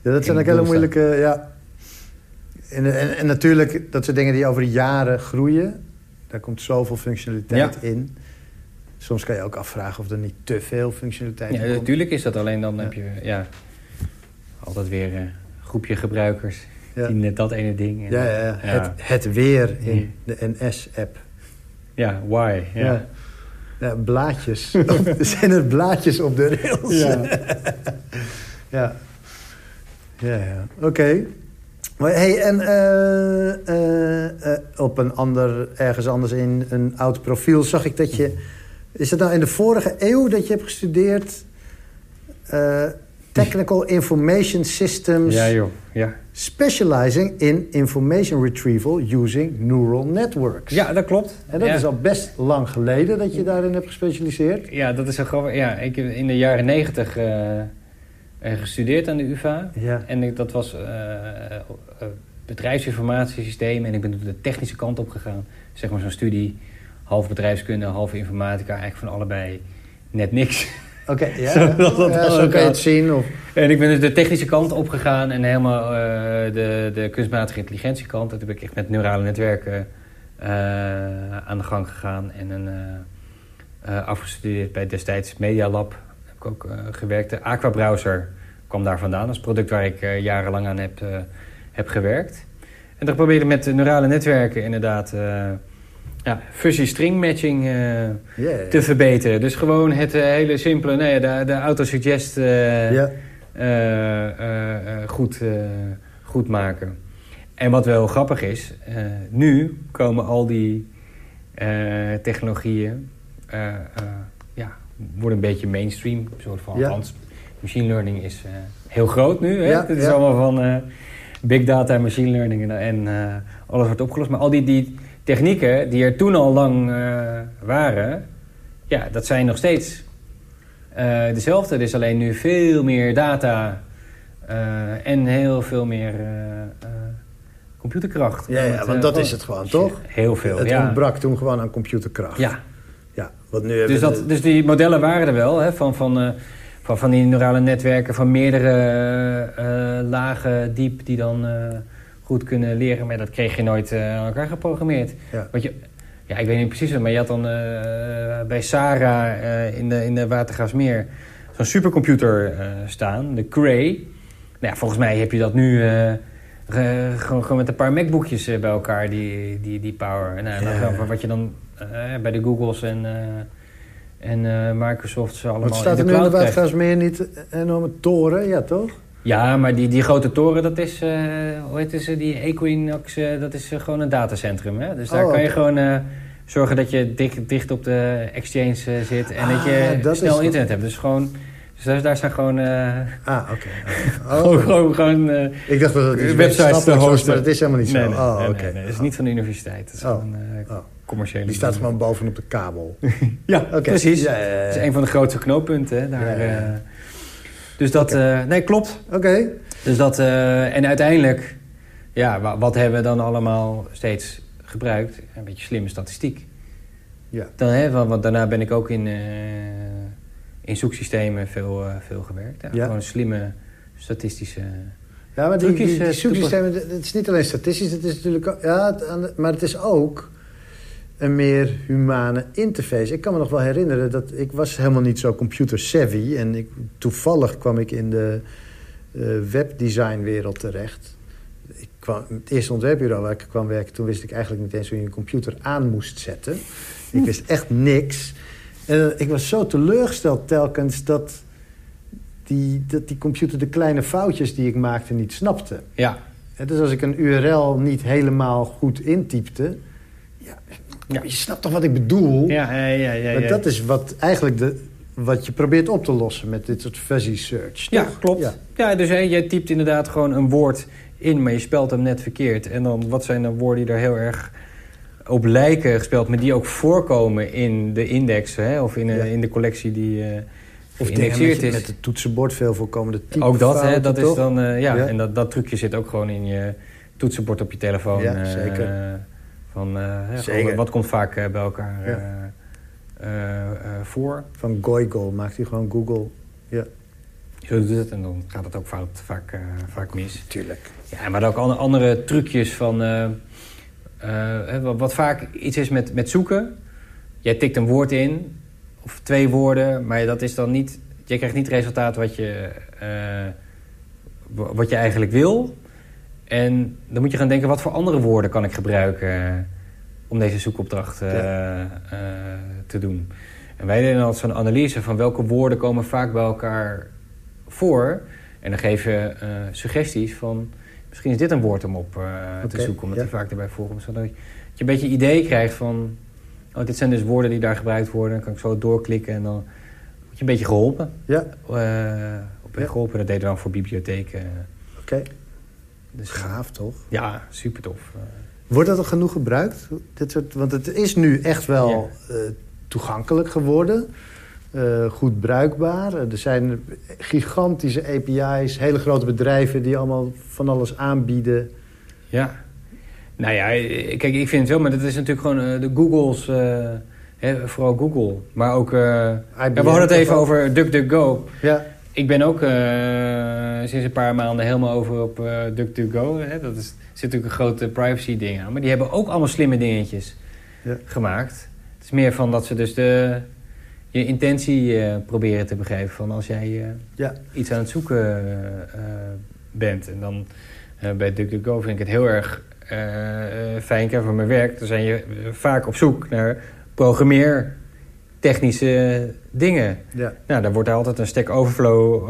ja, dat zijn ook hele moeilijke... Ja. En, en, en, natuurlijk, dat zijn dingen die over de jaren groeien. Daar komt zoveel functionaliteit in. Soms kan je ook afvragen of er niet te veel functionaliteit ja, komt. Natuurlijk is dat alleen dan heb je ja, altijd weer een groepje gebruikers... die net dat ene ding... ja, ja, ja. Het, het weer in de NS-app. Ja, why, ja. Ja, blaadjes. er zijn er blaadjes op de rails. Ja. ja. Ja, ja. Oké. Maar hey, en uh, uh, op een ander, ergens anders in een oud profiel zag ik dat je... Is het nou in de vorige eeuw dat je hebt gestudeerd... Technical Information Systems... Ja, joh. Ja. Specializing in information retrieval using neural networks. Ja, dat klopt. En dat is al best lang geleden dat je daarin hebt gespecialiseerd. Ja, dat is een grappig. Ja, ik heb in de jaren negentig gestudeerd aan de UvA. Ja. En ik, dat was uh, uh, bedrijfsinformatiesysteem. En ik ben de technische kant op gegaan. Zeg maar zo'n studie, half bedrijfskunde, half informatica. Eigenlijk van allebei net niks. Oké, ja. zo, dat, dat ja, zo kan je het zien. Of... En ik ben dus de technische kant opgegaan en helemaal de, de kunstmatige intelligentiekant. Toen ben ik echt met neurale netwerken aan de gang gegaan. En een, afgestudeerd bij destijds Media Lab ook uh, gewerkt. De Aquabrowser kwam daar vandaan. Dat is product waar ik jarenlang aan heb, heb gewerkt. En dan probeerde met neurale netwerken inderdaad ja, fuzzy-string matching yeah. te verbeteren. Dus gewoon het hele simpele, nee, de, de autosuggest yeah. goed, goed maken. En wat wel grappig is, nu komen al die technologieën wordt een beetje mainstream. Een soort van, ja. machine learning is heel groot nu. Hè? Ja, het is allemaal van big data, machine learning en, en alles wordt opgelost. Maar al die, die technieken die er toen al lang waren... ja, dat zijn nog steeds dezelfde. Er is alleen nu veel meer data en heel veel meer computerkracht. Ja, ja want dat is het gewoon, toch? Heel veel, Het ja. ontbrak toen gewoon aan computerkracht. Ja, nu dus, dat, dus die modellen waren er wel, hè, van, van, van, van die neurale netwerken... van meerdere lagen diep die dan goed kunnen leren. Maar dat kreeg je nooit aan elkaar geprogrammeerd. Ja. Want je, ja, ik weet niet precies, maar je had dan bij Sarah in, de, in de Watergraafsmeer... zo'n supercomputer staan, de Cray. Nou ja, volgens mij heb je dat nu... gewoon, gewoon met een paar MacBookjes bij elkaar, die, die, die power. Nou, ja. wat je dan uh, bij de Googles en, en uh, Microsoft allemaal Wat staat er nu in de watergasmeer niet een enorme toren? Ja, toch? Ja, maar die, die grote toren, dat is, hoe heet ze, die Equinox, dat is gewoon een datacentrum. Hè? Dus daar oh, kan je gewoon zorgen dat je dicht, dicht op de exchange zit en dat je ah, snel internet hebt. Dus gewoon dus daar, zijn gewoon... Ah, oké. Oh. gewoon, gewoon, Ik dacht dat het websites te hosten. Maar dat is helemaal niet zo. Nee, nee, oh. Okay. Nee, het is niet van de universiteit. Is oh. oh. commerciële... Die staat gewoon bovenop de kabel. ja, precies. Ja, ja, ja, Het is een van de grootste knooppunten. Daar, dus dat... Okay. nee, klopt. Oké. Dus dat... en uiteindelijk... Ja, wat hebben we dan allemaal steeds gebruikt? Een beetje slimme statistiek. Ja. Dan, hè, want daarna ben ik ook in in zoeksystemen veel, veel gewerkt. Ja, Gewoon slimme statistische Ja, maar die, die, die, eh, zoeksystemen, het is niet alleen statistisch, het is natuurlijk, ja, maar het is ook een meer humane interface. Ik kan me nog wel herinneren dat ik was helemaal niet zo computer savvy en ik, toevallig kwam ik in de uh, webdesignwereld terecht. Ik kwam, het eerste ontwerpbureau waar ik kwam werken, toen wist ik eigenlijk niet eens hoe je een computer aan moest zetten. Ik wist echt niks. En ik was zo teleurgesteld telkens dat die, dat die computer de kleine foutjes die ik maakte niet snapte. Ja. dus als ik een URL niet helemaal goed intypte... Ja, ja. je snapt toch wat ik bedoel? Ja, ja, ja. ja, ja. Maar dat is wat eigenlijk de, wat je probeert op te lossen met dit soort fuzzy search. Ja, klopt. Ja, ja dus hè, jij typt inderdaad gewoon een woord in, maar je spelt hem net verkeerd. En dan, wat zijn dan woorden die er heel erg op lijken gespeeld, maar die ook voorkomen in de index hè, of in, in de collectie die uh, of geïndexeerd is. Met het toetsenbord veel voorkomende type Ook dat, hè, dat is dan, uh, ja, en dat, dat trucje zit ook gewoon in je toetsenbord op je telefoon. Ja, uh, zeker. Van, zeker. wat komt vaak bij elkaar voor? Van Goigol maakt hij gewoon Google. Ja. Zo doet het en dan gaat het ook vaak, vaak, vaak mis. Tuurlijk. Ja, maar ook andere trucjes van wat vaak iets is met, met zoeken. Jij tikt een woord in, of twee woorden, maar dat is dan niet... Je krijgt niet het resultaat wat je, uh, wat je eigenlijk wil. En dan moet je gaan denken, wat voor andere woorden kan ik gebruiken... om deze zoekopdracht uh, te doen. En wij deden altijd zo'n analyse van welke woorden komen vaak bij elkaar voor. En dan geven je suggesties van misschien is dit een woord om op te zoeken, omdat ja. die vaak erbij voorkomt. Zodat je een beetje idee krijgt van, oh, dit zijn dus woorden die daar gebruikt worden. Dan kan ik zo doorklikken en dan word je een beetje geholpen. Ja. Op ja. geholpen, dat deden we dan voor bibliotheken. Oké. Dus, Gaaf, toch? Ja, super tof. Wordt dat al genoeg gebruikt? Dit soort, want het is nu echt wel uh, toegankelijk geworden. Uh, goed bruikbaar. Er zijn gigantische API's, hele grote bedrijven die allemaal van alles aanbieden. Ja. Nou ja, kijk, ik vind het wel, maar dat is natuurlijk gewoon de Googles, uh, hè, vooral Google. Maar ook, we hadden het even over DuckDuckGo. Ja. Ik ben ook sinds een paar maanden helemaal over op DuckDuckGo. Hè. Dat is, zit natuurlijk een grote privacy ding aan. Maar die hebben ook allemaal slimme dingetjes ja. gemaakt. Het is meer van dat ze dus de je intentie uh, proberen te begrijpen van als jij uh, ja. iets aan het zoeken uh, bent. En dan bij DuckDuckGo vind ik het heel erg fijn. Ik voor mijn werk, dan zijn je vaak op zoek naar programmeertechnische dingen. Ja. Nou, daar wordt altijd een Stack Overflow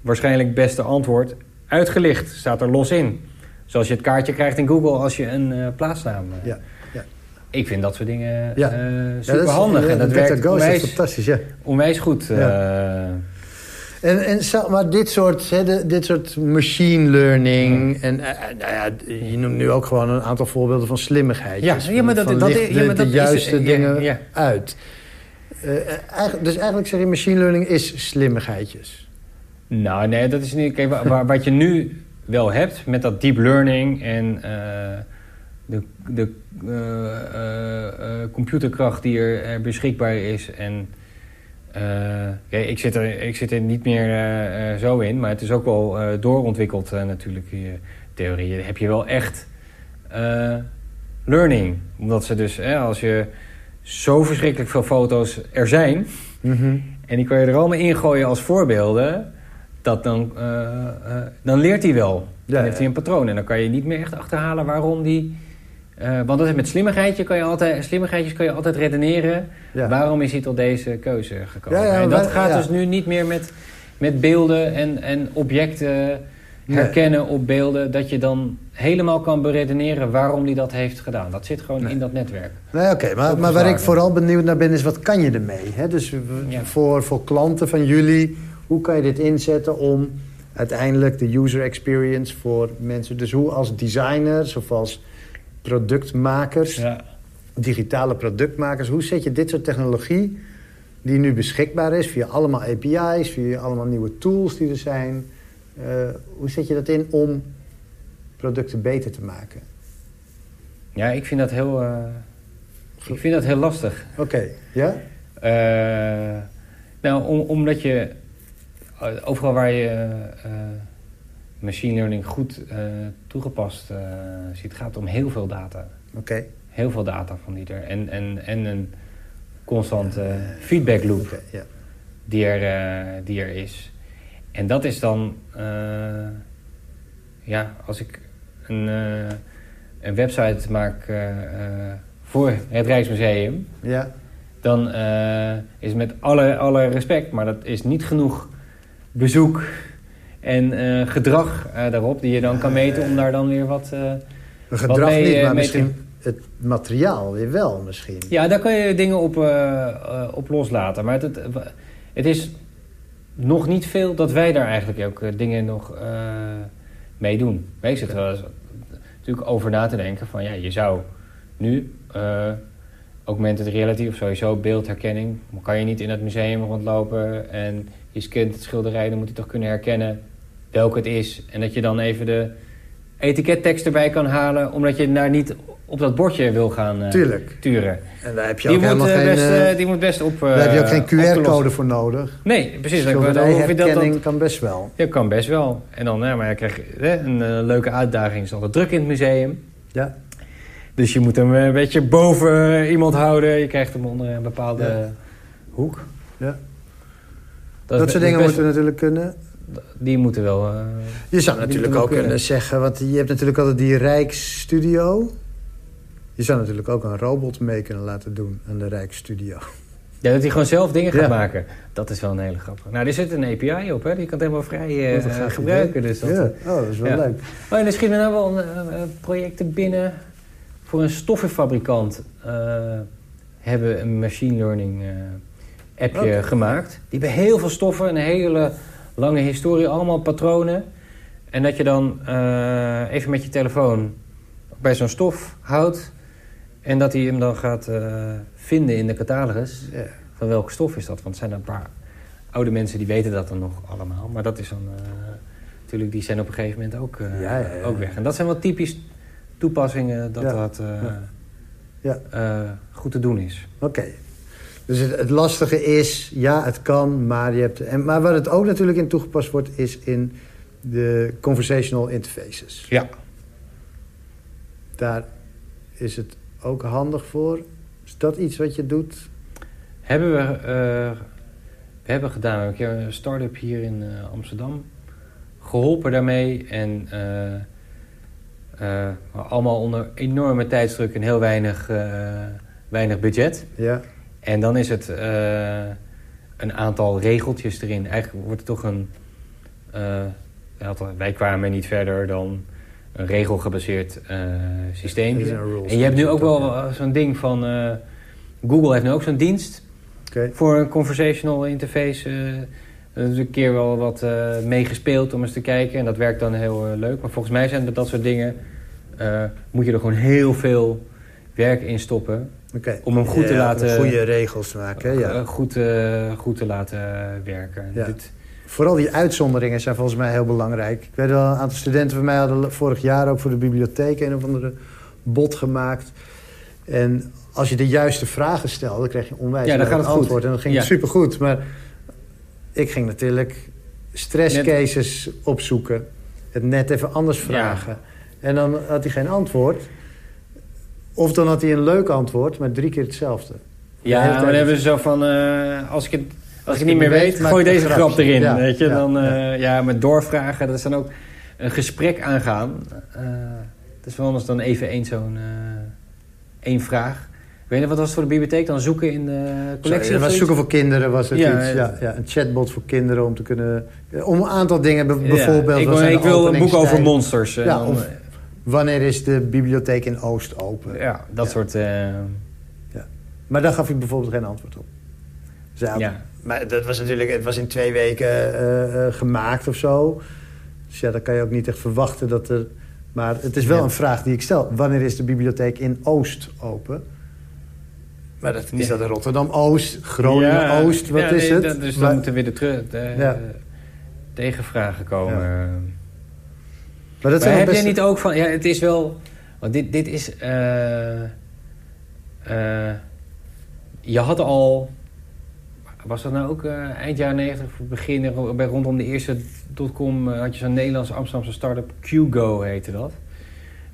waarschijnlijk beste antwoord uitgelicht. Staat er los in. Zoals je het kaartje krijgt in Google als je een plaatsnaam... Ja ik vind dat soort dingen ja. uh, super handig. en dat werkt onwijs, fantastisch, ja. onwijs goed. Ja. Uh, en, en maar dit soort, hè, de, dit soort machine learning... en uh, nou ja, je noemt nu ook gewoon een aantal voorbeelden van slimmigheid. Ja, ja maar dat, dat, dat, ja, maar dat de, juiste is, dingen ja, uit. Eigenlijk, dus eigenlijk zeg je machine learning is slimmigheidjes. Nou, nee, dat is niet... Kijk, wat je nu wel hebt met dat deep learning en de, de uh, computerkracht die er, beschikbaar is. En uh, ik, zit er, ik zit er niet meer zo in, maar het is ook wel doorontwikkeld natuurlijk, die theorie. heb je wel echt learning. Omdat ze dus, als je zo verschrikkelijk veel foto's er zijn... Mhm. en die kan je er allemaal ingooien als voorbeelden... Dat dan, dan leert hij wel. Dan heeft hij een patroon. En dan kan je niet meer echt achterhalen waarom die uh, want dat met slimmigheidje kan je altijd, slimmigheidjes kan je altijd redeneren. Waarom is hij tot deze keuze gekomen? Ja, en dat gaat dus nu niet meer met, met beelden en, en objecten herkennen op beelden... dat je dan helemaal kan beredeneren waarom hij dat heeft gedaan. Dat zit gewoon in dat netwerk. Nee, oké. Maar, maar waar ik vooral benieuwd naar ben, is wat kan je ermee? Hè? Dus voor, voor klanten van jullie, hoe kan je dit inzetten om uiteindelijk de user experience voor mensen... Dus hoe als designers of als productmakers, ja. digitale productmakers... hoe zet je dit soort technologie die nu beschikbaar is... via allemaal API's, via allemaal nieuwe tools die er zijn... Uh, hoe zet je dat in om producten beter te maken? Ja, ik vind dat heel, uh, ik vind dat heel lastig. Oké, ja? Uh, nou, om, omdat je overal waar je machine learning goed toegepast ziet, gaat het om heel veel data. Oké. Heel veel data van die er. En, en, en een constante feedback loop okay, die, er, die er is. En dat is dan, uh, ja, als ik een, uh, een website maak uh, voor het Rijksmuseum, ja. dan is het met alle, alle respect, maar dat is niet genoeg bezoek en gedrag daarop die je dan kan meten om daar dan weer wat. gedrag wat mee, niet, maar misschien het materiaal weer wel misschien. Ja, daar kan je dingen op, op loslaten. Maar het, het, het is nog niet veel dat wij daar eigenlijk ook eh, dingen nog uh, mee doen. Wij zitten wel eens natuurlijk over na te denken van ja, je zou nu uh, augmented reality of sowieso beeldherkenning, kan je niet in het museum rondlopen en je scant het schilderij, dan moet je toch kunnen herkennen welke het is. En dat je dan even de etikettekst erbij kan halen, omdat je daar niet op dat bordje wil gaan uh, turen. En daar heb je die ook helemaal geen... Best, uh, die moet best op Daar heb je ook geen QR-code voor nodig. Nee, precies. Schilderijherkenning dat, kan best wel. Ja, kan best wel. En dan ja, maar je krijgt hè, een leuke uitdaging. is altijd druk in het museum. Ja. Dus je moet hem een beetje boven iemand houden. Je krijgt hem onder een bepaalde ja. hoek. Ja. Dat, dat soort dingen moeten natuurlijk kunnen. Die moeten wel... je zou natuurlijk ook kunnen zeggen... want je hebt natuurlijk altijd die Rijksstudio... Je zou natuurlijk ook een robot mee kunnen laten doen aan de Rijksstudio. Ja, dat hij gewoon zelf dingen gaat maken. Dat is wel een hele grappige. Nou, er zit een API op, hè? Die kan het helemaal vrij uh, gebruiken. Dus dat, ja, oh, dat is wel leuk. Oh, en er schieten nou wel uh, projecten binnen voor een stoffenfabrikant. Uh, hebben een machine learning appje gemaakt. Die hebben heel veel stoffen, een hele lange historie, allemaal patronen. En dat je dan even met je telefoon bij zo'n stof houdt en dat hij hem dan gaat uh, vinden in de catalogus. Van welke stof is dat? Want er zijn een paar oude mensen die weten dat dan nog allemaal. Maar dat is dan... Uh, natuurlijk, die zijn op een gegeven moment ook, uh, ja, ja, ook weg. En dat zijn wel typisch toepassingen dat dat goed te doen is. Oké. Dus het, het, lastige is, ja, het kan, maar je hebt... En, maar waar het ook natuurlijk in toegepast wordt, is in de conversational interfaces. Ja. Daar is het ook handig voor? Is dat iets wat je doet? Hebben we, uh, we hebben gedaan. We hebben een start-up hier in uh, Amsterdam geholpen daarmee. En uh, allemaal onder enorme tijdsdruk en heel weinig, weinig budget. Ja. En dan is het een aantal regeltjes erin. Eigenlijk wordt het toch een... wij kwamen niet verder dan een regelgebaseerd uh, systeem. En je hebt nu ook wel eh, zo'n ding van... Uh, Google heeft nu ook zo'n dienst voor een conversational interface. er is een keer wel wat meegespeeld om eens te kijken. En dat werkt dan heel leuk. Maar volgens mij zijn dat, dat soort dingen... moet je er gewoon heel veel werk in stoppen. Om hem goed te laten... goede regels te maken. ja. goed, goed te laten werken. Ja. Dit, vooral die uitzonderingen zijn volgens mij heel belangrijk. Ik weet wel, een aantal studenten van mij hadden vorig jaar ook voor de bibliotheek een of andere bot gemaakt. En als je de juiste vragen stelde, dan kreeg je onwijs ja, dan gaat het antwoord. Goed. En dan ging het supergoed. Maar ik ging natuurlijk stresscases opzoeken. Het net even anders vragen. En dan had hij geen antwoord. Of dan had hij een leuk antwoord, maar drie keer hetzelfde. Ja, maar dan hebben ze zo van... Uh, als ik het als je niet meer weet, gooi deze grap erin. weet je? Dan, ja. Uh, ja, met doorvragen, dat is dan ook een gesprek aangaan. Uh, het is wel anders dan even één zo'n uh, één vraag. Weet je, wat was het voor de bibliotheek dan? Zoeken in de collectie? Was zoeken voor kinderen was het ja, iets. Ja, ja, een chatbot voor kinderen om te kunnen... Om een aantal dingen, bijvoorbeeld... ik, wil, ik wil een boek over monsters. Ja, of, wanneer is de bibliotheek in Oost open? Ja, dat soort... Uh... Ja. Maar daar gaf ik bijvoorbeeld geen antwoord op. Dus ja, Maar dat was natuurlijk... Het was in twee weken uh, uh, gemaakt of zo. Dus ja, dan kan je ook niet echt verwachten dat er... Maar het is wel een vraag die ik stel. Wanneer is de bibliotheek in Oost open? Maar dat, is dat Rotterdam-Oost, Groningen-Oost, wat is het? dus dan moeten weer de, terug, de tegenvragen komen. Maar, dat maar heb best... niet ook van... Ja, het is wel... Want dit, dit is... Uh, uh, je had al... Was dat nou ook uh, eind jaren 90, begin, bij rondom de eerste dotcom... had je zo'n Nederlandse Amsterdamse start-up, QGo heette dat.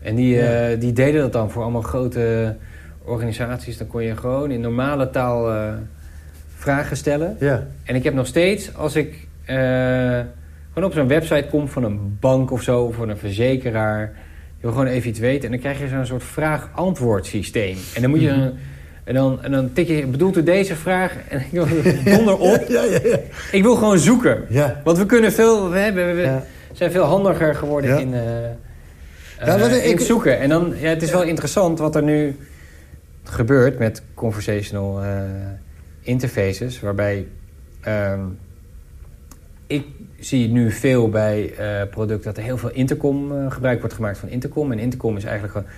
En die, die deden dat dan voor allemaal grote organisaties. Dan kon je gewoon in normale taal vragen stellen. Ja. En ik heb nog steeds, als ik gewoon op zo'n website komt van een bank of zo, of van een verzekeraar. Je wil gewoon even iets weten. En dan krijg je zo'n soort vraag-antwoord systeem. En dan moet je... Mhm. En dan, en dan tik je, bedoelt u deze vraag? En ik donder op. Ja, ja, ja. Ik wil gewoon zoeken. Ja. Want we kunnen veel, we, hebben, we zijn veel handiger geworden in, uh, in zoeken. En dan, ja, het is wel interessant wat er nu gebeurt met conversational uh, interfaces. Waarbij ehm, ik zie nu veel bij uh, producten dat er heel veel intercom gebruik wordt gemaakt van intercom. En intercom is eigenlijk gewoon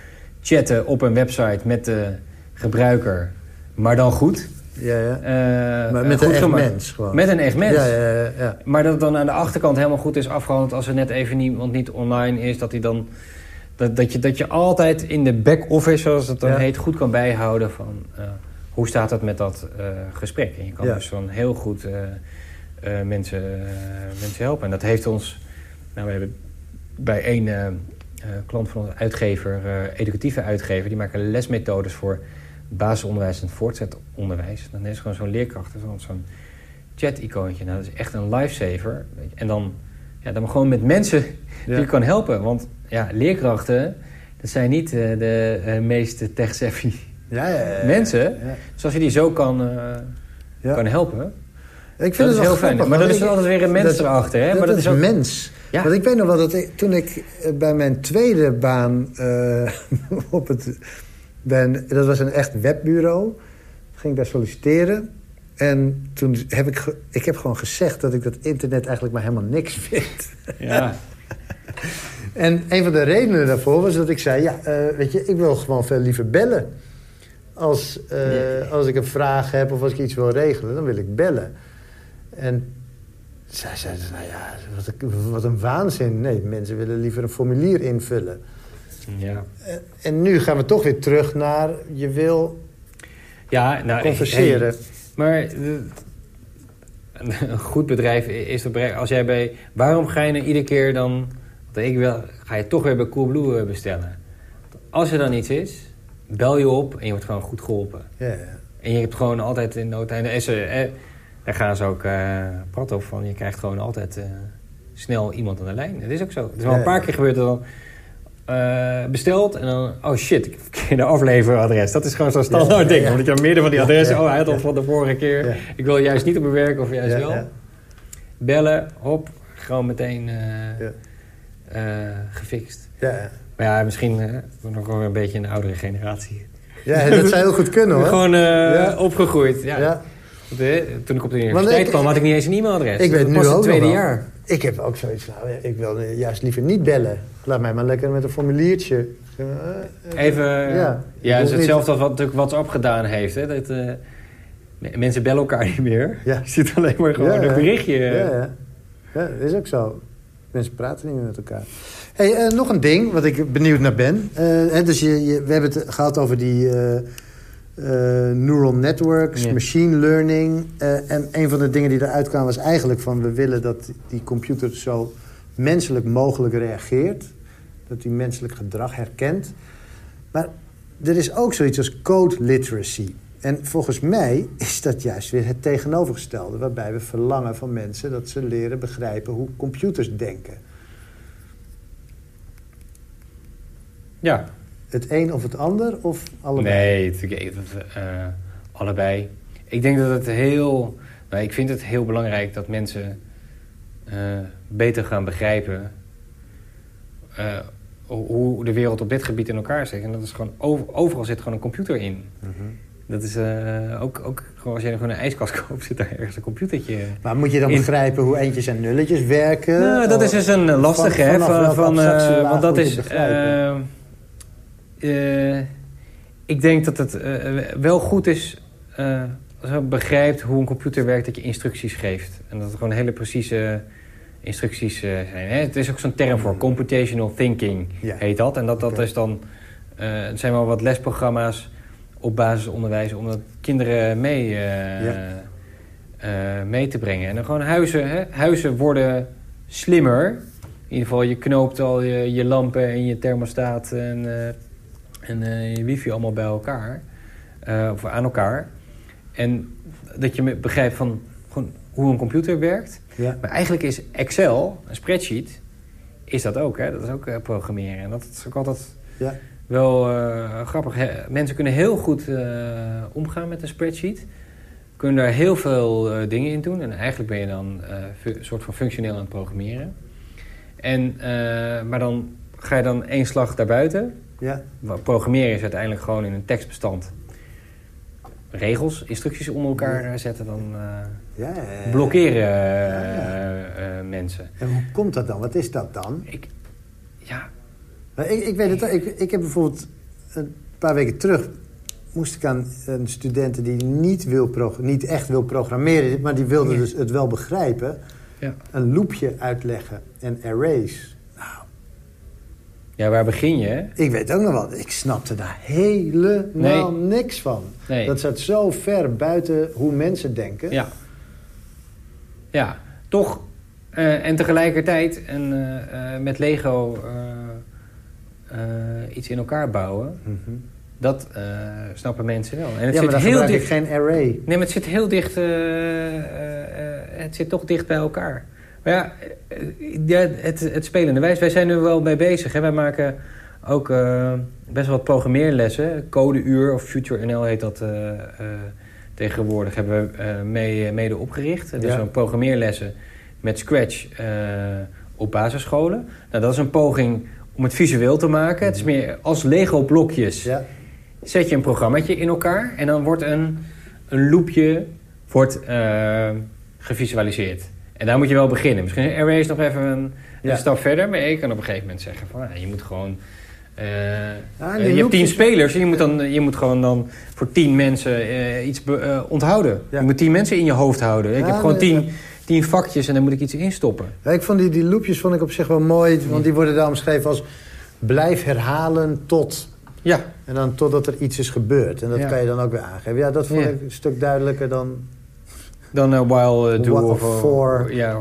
chatten op een website met de gebruiker, maar dan goed. Ja, ja. Uh, maar met een echt mens gewoon. Met een echt mens. Ja, ja, ja, Maar dat het dan aan de achterkant helemaal goed is afgehandeld... als er net even niemand niet online is, dat hij dan... Dat, dat, je, dat je altijd in de back-office, zoals het dan heet, goed kan bijhouden van... hoe staat het met dat gesprek? En je kan dus dan heel goed mensen, mensen helpen. En dat heeft ons... Nou, we hebben bij één klant van onze uitgever, educatieve uitgever... die maken lesmethodes voor basisonderwijs en voortzet onderwijs. Dan is gewoon zo'n leerkracht, zo'n chat-icoontje. Nou, dat is echt een lifesaver. En dan, ja, dan gewoon met mensen die je kan helpen. Want ja, leerkrachten, dat zijn niet de meest tech-savvy ja, ja, ja, mensen. Dus als je die zo kan, kan helpen... Ik vind dat het heel fijn. Maar dat is altijd weer een mens erachter. Hè? Dat, maar dat is ook... mens. Ja. Want ik weet nog wel dat ik, toen ik eh, bij mijn tweede baan uh, op het... Ben, dat was een echt webbureau. Ging daar solliciteren. En toen heb ik, ik heb gewoon gezegd dat ik dat internet eigenlijk maar helemaal niks vind. Ja. en een van de redenen daarvoor was dat ik zei... ja, uh, weet je, ik wil gewoon veel liever bellen. Als, uh, als ik een vraag heb of als ik iets wil regelen, dan wil ik bellen. En zij zei, nou ja, wat, wat, een waanzin. Nee, mensen willen liever een formulier invullen. Ja. En, en nu gaan we toch weer terug naar, je wil ja, nou, converseren. maar een goed bedrijf is bedrijf... Als jij bij, waarom ga je nou iedere keer dan... Want ik wil, ga je toch weer bij Coolblue eh, bestellen. Als er dan iets is, bel je op en je wordt gewoon goed geholpen. Ja, ja. En je hebt gewoon altijd in. En daar gaan ze ook uh, praten over van. Je krijgt gewoon altijd uh, snel iemand aan de lijn. Het is ook zo. Het is wel een paar keer gebeurd dan uh, besteld en dan... Oh shit, ik heb verkeerde afleveradres. Dat is gewoon zo'n standaard ding. Omdat je meerdere van die adressen... Oh, hij had al van de vorige keer. Ik wil juist niet op mijn werk of juist wel. Bellen, hop, gewoon meteen gefixt. Ja. Maar ja, misschien nog wel een beetje een oudere generatie. Ja, dat zou heel goed kunnen hoor. Gewoon opgegroeid. ja toen ik op de universiteit kwam, had ik niet eens een e-mailadres. Ik weet nu ook het tweede jaar. Ik heb ook zoiets nou, ik wil juist liever niet bellen. Laat mij maar lekker met een formuliertje. Uh, Even, ja, ja is hetzelfde als wat natuurlijk WhatsApp gedaan heeft. Hè? Dat, uh, mensen bellen elkaar niet meer. Ja. Je ziet alleen maar gewoon een berichtje. Ja, ja. ja, dat is ook zo. Mensen praten niet meer met elkaar. Hey, uh, nog een ding wat ik benieuwd naar ben. Hè, dus je, je, we hebben het gehad over die uh, neural networks, machine learning. Uh, en een van de dingen die eruit kwamen was eigenlijk van... we willen dat die computer zo menselijk mogelijk reageert. Dat die menselijk gedrag herkent. Maar er is ook zoiets als code literacy. En volgens mij is dat juist weer het tegenovergestelde... waarbij we verlangen van mensen dat ze leren begrijpen hoe computers denken. Ja, het een of het ander? Of allebei? Nee, het, uh, allebei. Ik denk dat het heel... Nou, ik vind het heel belangrijk dat mensen uh, beter gaan begrijpen... Uh, hoe de wereld op dit gebied in elkaar zit. En dat is gewoon... Over, overal zit gewoon een computer in. Mm Dat is uh, ook, ook gewoon als je gewoon een ijskast koopt, zit daar ergens een computertje Maar moet je dan begrijpen hoe eentjes en nulletjes werken? Nou, dat is dus een lastige, hè? Van, van, uh, want dat is... Uh, ik denk dat het wel goed is als je begrijpt hoe een computer werkt, dat je instructies geeft. En dat het gewoon hele precieze instructies zijn. Hè? Het is ook zo'n term voor computational thinking, heet dat. En dat, dat is dan... er zijn wel wat lesprogramma's op basisonderwijs om dat kinderen mee, mee te brengen. En dan gewoon huizen, hè? huizen worden slimmer. In ieder geval, je knoopt al je, je lampen en je thermostaat en, uh, en je wifi allemaal bij elkaar. of aan elkaar. En dat je begrijpt van gewoon hoe een computer werkt. Ja. Maar eigenlijk is Excel, een spreadsheet, is dat ook. Hè? Dat is ook programmeren. En dat is ook altijd... Ja wel uh, grappig. mensen kunnen heel goed omgaan met een spreadsheet. Kunnen daar heel veel dingen in doen. En eigenlijk ben je dan een soort van functioneel aan het programmeren. En, maar dan ga je dan één slag daarbuiten. Ja. Programmeren is uiteindelijk gewoon in een tekstbestand regels, instructies onder elkaar zetten, dan ja, ja, blokkeren mensen. En hoe komt dat dan? Wat is dat dan? Ik, ja, ik, ik weet het, ik, ik heb bijvoorbeeld een paar weken terug moest ik aan een studenten die niet, wil niet echt wil programmeren, maar die wilde dus het wel begrijpen, ja. een loopje uitleggen en arrays. Ja, waar begin je? Ik weet ook nog wat. Ik snapte daar helemaal niks van. Nee. Dat zat zo ver buiten hoe mensen denken. Ja. Ja, toch. Uh, en tegelijkertijd en, uh, met Lego iets in elkaar bouwen. Mm -hmm. Dat snappen mensen wel. En het ja, zit maar heel dicht. geen array. Nee, maar het zit heel dicht. Het zit toch dicht bij elkaar. Maar ja, ja het, het spelende wijs. Wij zijn nu wel mee bezig. Hè? Wij maken ook best wel wat programmeerlessen. Codeuur of Future NL heet dat tegenwoordig. Hebben we mee, mede opgericht. Dus ja. een programmeerlessen met Scratch op basisscholen. Nou, dat is een poging om het visueel te maken. Het is meer als Lego-blokjes. Ja. Zet je een programmaatje in elkaar en dan wordt een, een loopje wordt, gevisualiseerd. En daar moet je wel beginnen. Misschien is nog even een, een, stap verder. Maar je kan op een gegeven moment zeggen van... je moet gewoon... Uh, je hebt tien spelers en je moet, dan, je moet gewoon dan voor tien mensen uh, iets onthouden. Je moet tien mensen in je hoofd houden. ik heb gewoon tien tien vakjes en dan moet ik iets instoppen. Ik vond die, die loopjes vond ik op zich wel mooi, want die worden daar omschreven als blijf herhalen tot. Ja. En dan totdat er iets is gebeurd. En dat kan je dan ook weer aangeven. Ja, dat vond ik een stuk duidelijker dan... Dan uh, while uh, do of... For. Ja.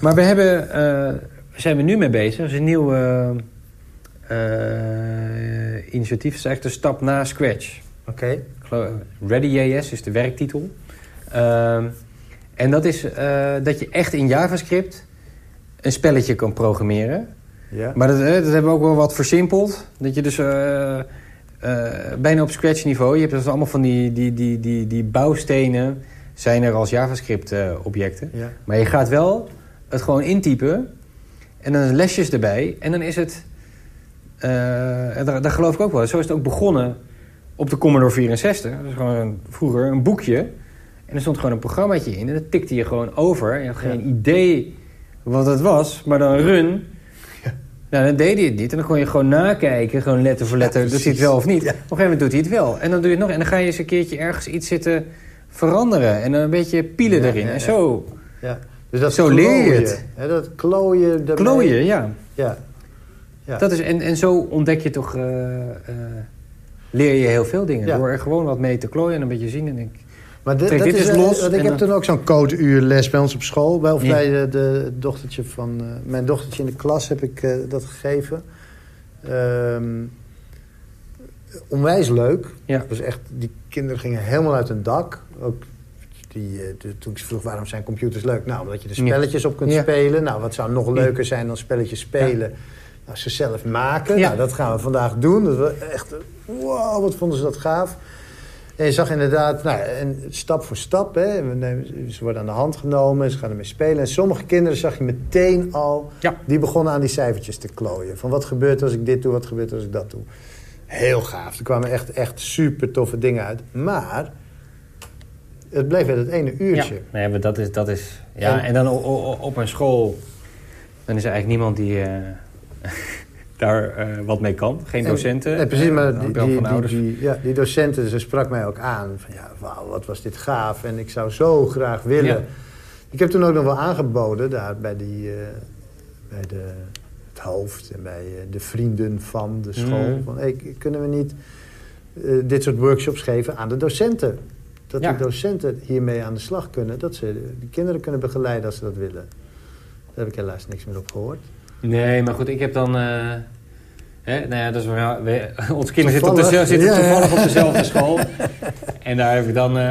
maar we hebben... Uh, zijn we nu mee bezig. Dat is een nieuw initiatief. Het is echt een stap na Scratch. Oké. Okay. ReadyJS is de werktitel. Ehm, en dat is dat je echt in JavaScript een spelletje kan programmeren. Ja. Maar dat, dat hebben we ook wel wat versimpeld. Dat je dus uh, bijna op Scratch niveau... je hebt dus allemaal van die, die, die, die, die bouwstenen... zijn er als JavaScript objecten. Ja. Maar je gaat wel het gewoon intypen... en dan lesjes erbij. En dan is het... daar, daar geloof ik ook wel. Zo is het ook begonnen op de Commodore 64. Dat is gewoon vroeger een boekje... En er stond gewoon een programmaatje in. En dat tikte je gewoon over. Je had geen idee wat het was. Maar dan run. Ja. Nou, dan deed hij het niet. En dan kon je gewoon nakijken. Gewoon letter voor letter. Ja, doet hij het wel of niet? Op een gegeven moment doet hij het wel. En dan doe je het nog. En dan ga je eens een keertje ergens iets zitten veranderen. En een beetje pielen erin. En zo, ja. Dus dat zo leer je het. Hè, dat klooien. Daarmee. Klooien, ja. ja. ja. Dat is, en, en zo ontdek je toch... Uh, uh, leer je heel veel dingen. Door er gewoon wat mee te klooien en een beetje zien. En denk maar dit is, eh, los. ik heb toen ook zo'n codeuur les bij ons op school. Bij, of bij de, de, dochtertje van... Uh, mijn dochtertje in de klas heb ik uh, dat gegeven. Um, onwijs leuk. Ja. was echt, die kinderen gingen helemaal uit hun dak. Ook die, de, toen ik vroeg waarom zijn computers leuk? Nou, omdat je er spelletjes op kunt spelen. Nou, wat zou nog leuker zijn dan spelletjes spelen... Nou, ze zelf maken. Ja. Nou, dat gaan we vandaag doen. Dat we echt, wow, wat vonden ze dat gaaf. En je zag inderdaad, nou, en stap voor stap, hè, ze worden aan de hand genomen, ze gaan ermee spelen. En sommige kinderen zag je meteen al, die begonnen aan die cijfertjes te klooien. Van wat gebeurt als ik dit doe, wat gebeurt als ik dat doe. Heel gaaf. Er kwamen echt, echt super toffe dingen uit. Maar het bleef wel het ene uurtje. Ja, nee, maar dat is... Dat is ja, en, dan op een school... dan is er eigenlijk niemand die... Uh, daar uh, wat mee kan. Geen docenten. En, precies, maar die, die, die, ja, die docenten, ze sprak mij ook aan. Van ja, wauw, wat was dit gaaf. En ik zou zo graag willen. Ik heb toen ook nog wel aangeboden daar bij, die, uh, bij de, het hoofd en bij uh, de vrienden van de school. Mm. Van, hey, kunnen we niet dit soort workshops geven aan de docenten? Dat de docenten hiermee aan de slag kunnen. Dat ze de kinderen kunnen begeleiden als ze dat willen. Daar heb ik helaas niks meer op gehoord. Nee, maar goed, ik heb dan... Uh, hè, nou ja, dus we, we, onze kinderen zitten, op de, zitten toevallig op dezelfde school. en daar heb ik dan uh,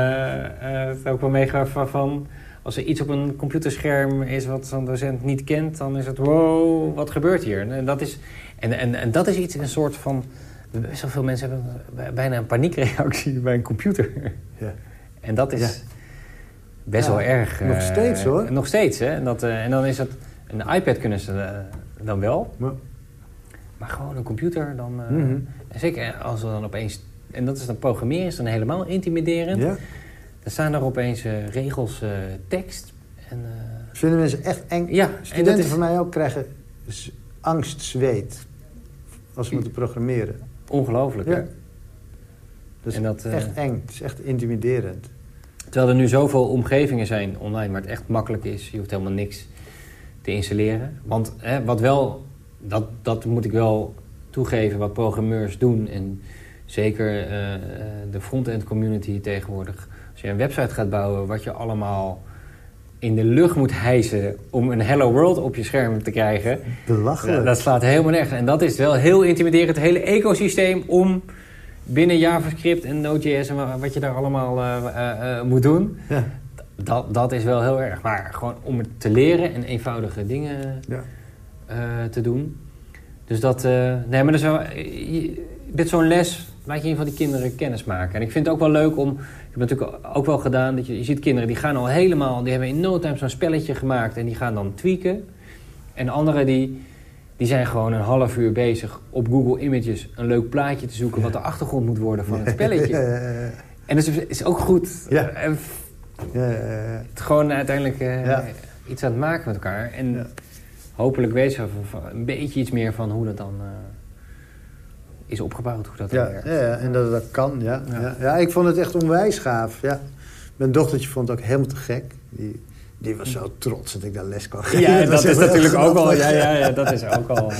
uh, ook wel meegegeven van... Als er iets op een computerscherm is wat zo'n docent niet kent... dan is het, wow, wat gebeurt hier? En dat is, en, en, en dat is iets, een soort van... Best wel veel mensen hebben bijna een paniekreactie bij een computer. Ja. En dat is best wel erg... Nog steeds hoor. Nog steeds, hè. En, dat, en dan is het... Een iPad kunnen ze uh, dan wel. Ja. Maar gewoon een computer dan... Mm Zeker als er dan opeens... En dat is dan programmeren, is dan helemaal intimiderend. Ja. Dan staan er opeens uh, regels tekst. En, Vinden mensen echt eng? Ja. Studenten is... van mij ook krijgen angst, zweet. Als ze moeten programmeren. Ongelooflijk, ja. Dat is en dat, echt eng. Het is echt intimiderend. Terwijl er nu zoveel omgevingen zijn online waar het echt makkelijk is. Je hoeft helemaal niks te installeren. Want hè, wat wel, dat, dat moet ik wel toegeven, wat programmeurs doen. En zeker uh, de front-end community tegenwoordig. Je een website gaat bouwen, wat je allemaal in de lucht moet hijsen om een hello world op je scherm te krijgen. Belachelijk. dat slaat helemaal nergens. En dat is wel heel intimiderend. Het hele ecosysteem om binnen JavaScript en Node.js en wat je daar allemaal uh, moet doen. Ja dat, dat is wel heel erg. Maar gewoon om het te leren en eenvoudige dingen ja. uh, te doen. Dus dat... Nee, maar dat is wel, met zo'n les laat je een van die kinderen kennis maken. En ik vind het ook wel leuk om... Ik heb natuurlijk ook wel gedaan dat je, je ziet kinderen die gaan al helemaal... Die hebben in no time zo'n spelletje gemaakt en die gaan dan tweaken. En anderen die, die zijn gewoon een half uur bezig op Google Images... een leuk plaatje te zoeken wat de achtergrond moet worden van het spelletje. En dat is, is ook goed. Ja. Het gewoon uiteindelijk uh, iets aan het maken met elkaar. En hopelijk weten ze een beetje iets meer van hoe dat dan uh, is opgebouwd. Hoe dat ja, werkt. Ja, en dat dat kan, ja. Ja. ja. ik vond het echt onwijs gaaf. Ja. Mijn dochtertje vond het ook helemaal te gek. Die, die was zo trots dat ik daar les kon geven. Ja, dat, is natuurlijk ook al. Ja, ja, ja, dat is ook al.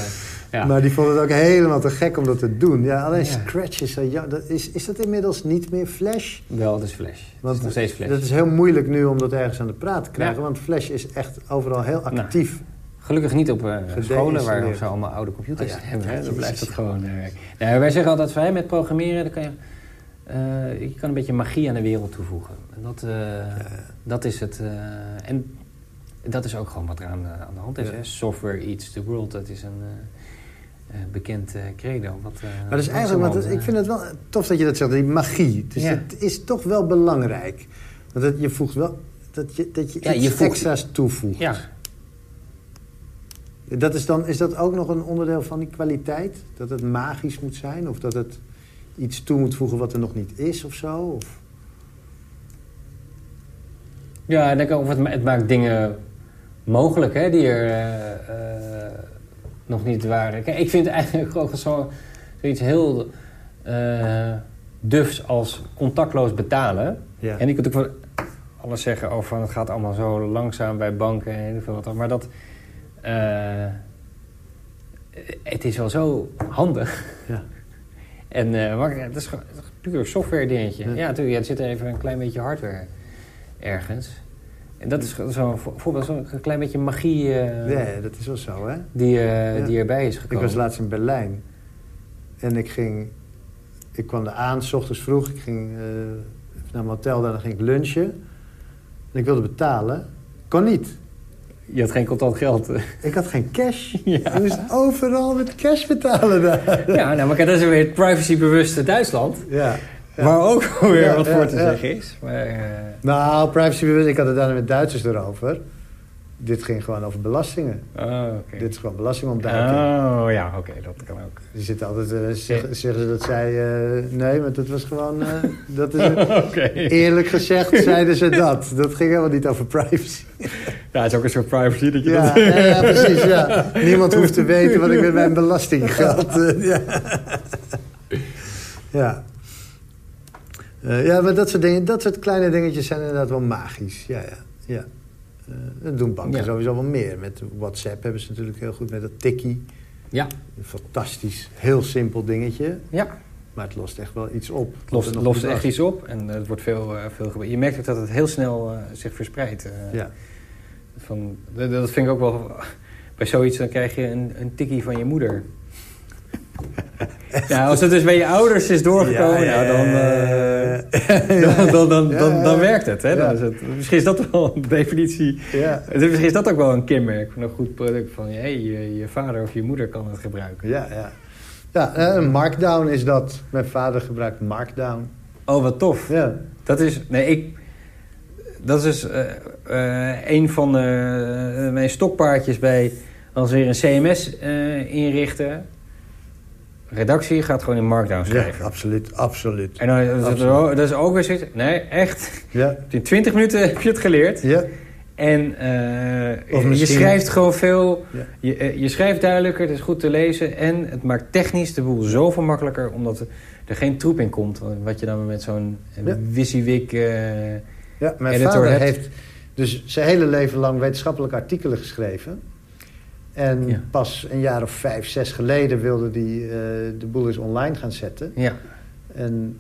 Uh, maar die vond het ook helemaal te gek om dat te doen. Ja, alleen Scratch is, ja, dat is, is dat inmiddels niet meer Flash? Wel, dat is Flash. Want nog steeds Flash. Dat is heel moeilijk nu om dat ergens aan de praat te krijgen. Want Flash is echt overal heel nou, actief. Gelukkig niet op uh, scholen waar ze allemaal oude computers oh hebben. Hè? Dan blijft het gewoon uh, nou, Wij zeggen altijd van, met programmeren dan kan je... Uh, je kan een beetje magie aan de wereld toevoegen. En dat, dat is het. en dat is ook gewoon wat er aan, aan de hand is. Hè? Software eats the world. Dat is een, uh, bekend uh, credo. Wat, uh, maar dat is eigenlijk, want ik vind het wel tof dat je dat zegt, die magie. Dus het is toch wel belangrijk. Want dat, je voegt wel, dat je, dat je ja, iets je extra's toevoegt. Ja. Dat is, dan, is dat ook nog een onderdeel van die kwaliteit? Dat het magisch moet zijn? Of dat het iets toe moet voegen wat er nog niet is of zo? Of? Ja, ik denk ook, het, het maakt dingen mogelijk hè, die er nog niet waren. Kijk, ik vind eigenlijk ook zo, zoiets heel uh, dufs als contactloos betalen. Ja. En ik kunt ook wel alles zeggen over van het gaat allemaal zo langzaam bij banken en veel wat. Maar dat. Uh, het is wel zo handig. Ja. en uh, het is puur software dingetje. Ja, natuurlijk, ja, er zit even een klein beetje hardware ergens. En dat is zo'n voorbeeld, zo'n klein beetje magie... Uh, ja, dat is wel zo, hè? Die, uh, die erbij is gekomen. Ik was laatst in Berlijn. En ik ging... Ik kwam er aan, s ochtends vroeg. Ik ging uh, naar mijn hotel, dan ging ik lunchen. En ik wilde betalen. Kon niet. Je had geen contant geld. Ik had geen cash. Ja. Ik moest overal met cash betalen daar. Ja, nou, maar dat is weer het privacybewuste Duitsland. Ja. ja. Waar ook weer wat voor te zeggen is. Maar, uh... Nou, privacybewust, ik had het daar met Duitsers erover. Dit ging gewoon over belastingen. Oh, Dit is gewoon belastingontduiking. Oh ja, oké, dat kan ook. Die zitten altijd, uh, zeggen, zeggen ze dat zij... Uh, nee, maar dat was gewoon... Uh, dat is, okay. Eerlijk gezegd zeiden ze dat. Dat ging helemaal niet over privacy. ja, het is ook een soort privacy dat je ja, dat... ja, ja, precies, ja. Niemand hoeft te weten wat ik met mijn belastinggeld... ja. ja. ja, maar dat soort, dingen, dat soort kleine dingetjes zijn inderdaad wel magisch. Ja, ja, ja. Uh, dat doen banken ja. sowieso wel meer. Met WhatsApp hebben ze natuurlijk heel goed met dat tikkie. Ja. Een fantastisch, heel simpel dingetje. Ja. Maar het lost echt wel iets op. Het lost, lost echt iets op en het wordt veel, uh, veel gebruikt. Je merkt ook dat het heel snel uh, zich verspreidt. ja. Van, dat, dat vind ik ook wel... Bij zoiets dan krijg je een, een tikkie van je moeder. Ja, als het dus bij je ouders is doorgekomen, ja, ja, dan, uh, dan, dan, dan, dan, dan, werkt het, hè? Dan is het. Misschien is dat wel een definitie. Misschien is dat ook wel een kenmerk van een goed product. Van hey, je, je vader of je moeder kan het gebruiken. Ja, ja. ja uh, Markdown is dat. Mijn vader gebruikt Markdown. Oh, wat tof. Ja. Dat is... Nee, ik... Dat is uh, een van de, mijn stokpaardjes bij... als weer een CMS inrichten redactie gaat gewoon in Markdown schrijven. Ja, absoluut, absoluut. En dan dat, absoluut. dat is ook weer zoiets. Nee, echt. Ja. In 20 minuten heb je het geleerd. Ja. En uh, misschien... je schrijft gewoon veel. Ja. Je, je schrijft duidelijker, het is goed te lezen. En het maakt technisch de boel zoveel makkelijker. Omdat er geen troep in komt. Wat je dan met zo'n ja. WYSIWYG uh, Ja, mijn vader hebt. heeft dus zijn hele leven lang wetenschappelijke artikelen geschreven. En ja. pas een jaar of vijf, zes geleden wilde hij uh, de boel eens online gaan zetten. Ja. En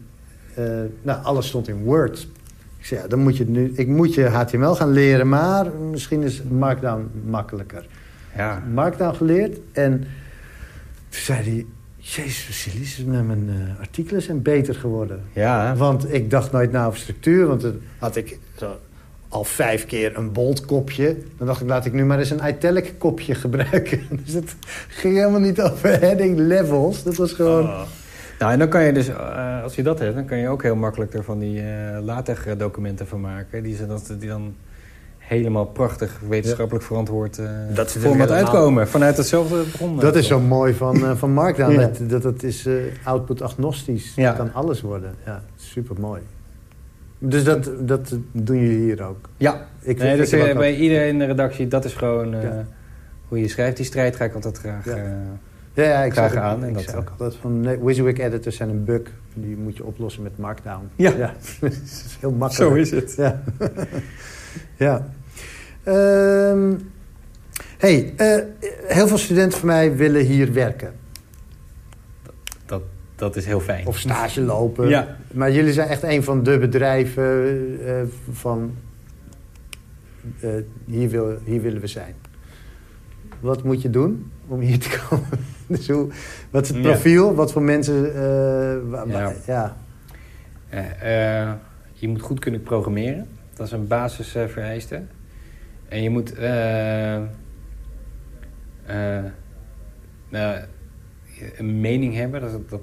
uh, nou, alles stond in Word. Ik zei, ja, dan moet je nu, ik moet je HTML gaan leren, maar misschien is Markdown makkelijker. Ja. Markdown geleerd en toen zei hij... Jezus, Vasilis, mijn uh, artikelen zijn beter geworden. Ja. Want ik dacht nooit na over structuur, want dan had ik zo al vijf keer een bold kopje. Dan dacht ik, laat ik nu maar eens een italic kopje gebruiken. Dus het ging helemaal niet over heading levels. Dat was gewoon... Oh. Nou, en dan kan je dus, uh, als je dat hebt, dan kan je ook heel makkelijk er van die uh, LaTeX documenten van maken. Die, ze, dat, die dan helemaal prachtig wetenschappelijk ja. verantwoord uh, dat format uitkomen. Vanuit hetzelfde bron. Dat is zo mooi van, uh, van Markdown. ja. dat, dat is uh, output agnostisch. Ja. Het kan alles worden. Ja, super mooi. Dus dat, dat doen jullie hier ook? Ja, ik, nee, ik, ik bij iedereen in de redactie, dat is gewoon uh, ja. hoe je schrijft. Die strijd ga ik altijd graag, ja. Uh, ja, ja, ik graag zeg, aan. Ik, en ik dat ook altijd van nee, WYSIWYG editors zijn een bug. Die moet je oplossen met Markdown. Ja. ja. dat is heel makkelijk. Zo is het. Ja. ja. Um, hey, uh, heel veel studenten van mij willen hier werken. Dat, dat is heel fijn. Of stage lopen. Ja. Maar jullie zijn echt een van de bedrijven uh, van... Uh, hier, wil, hier willen we zijn. Wat moet je doen om hier te komen? dus hoe, wat is het profiel? Ja. Wat voor mensen... Uh, ja. ja. je moet goed kunnen programmeren. Dat is een basisvereiste. en je moet... nou, een mening hebben. Dat, dat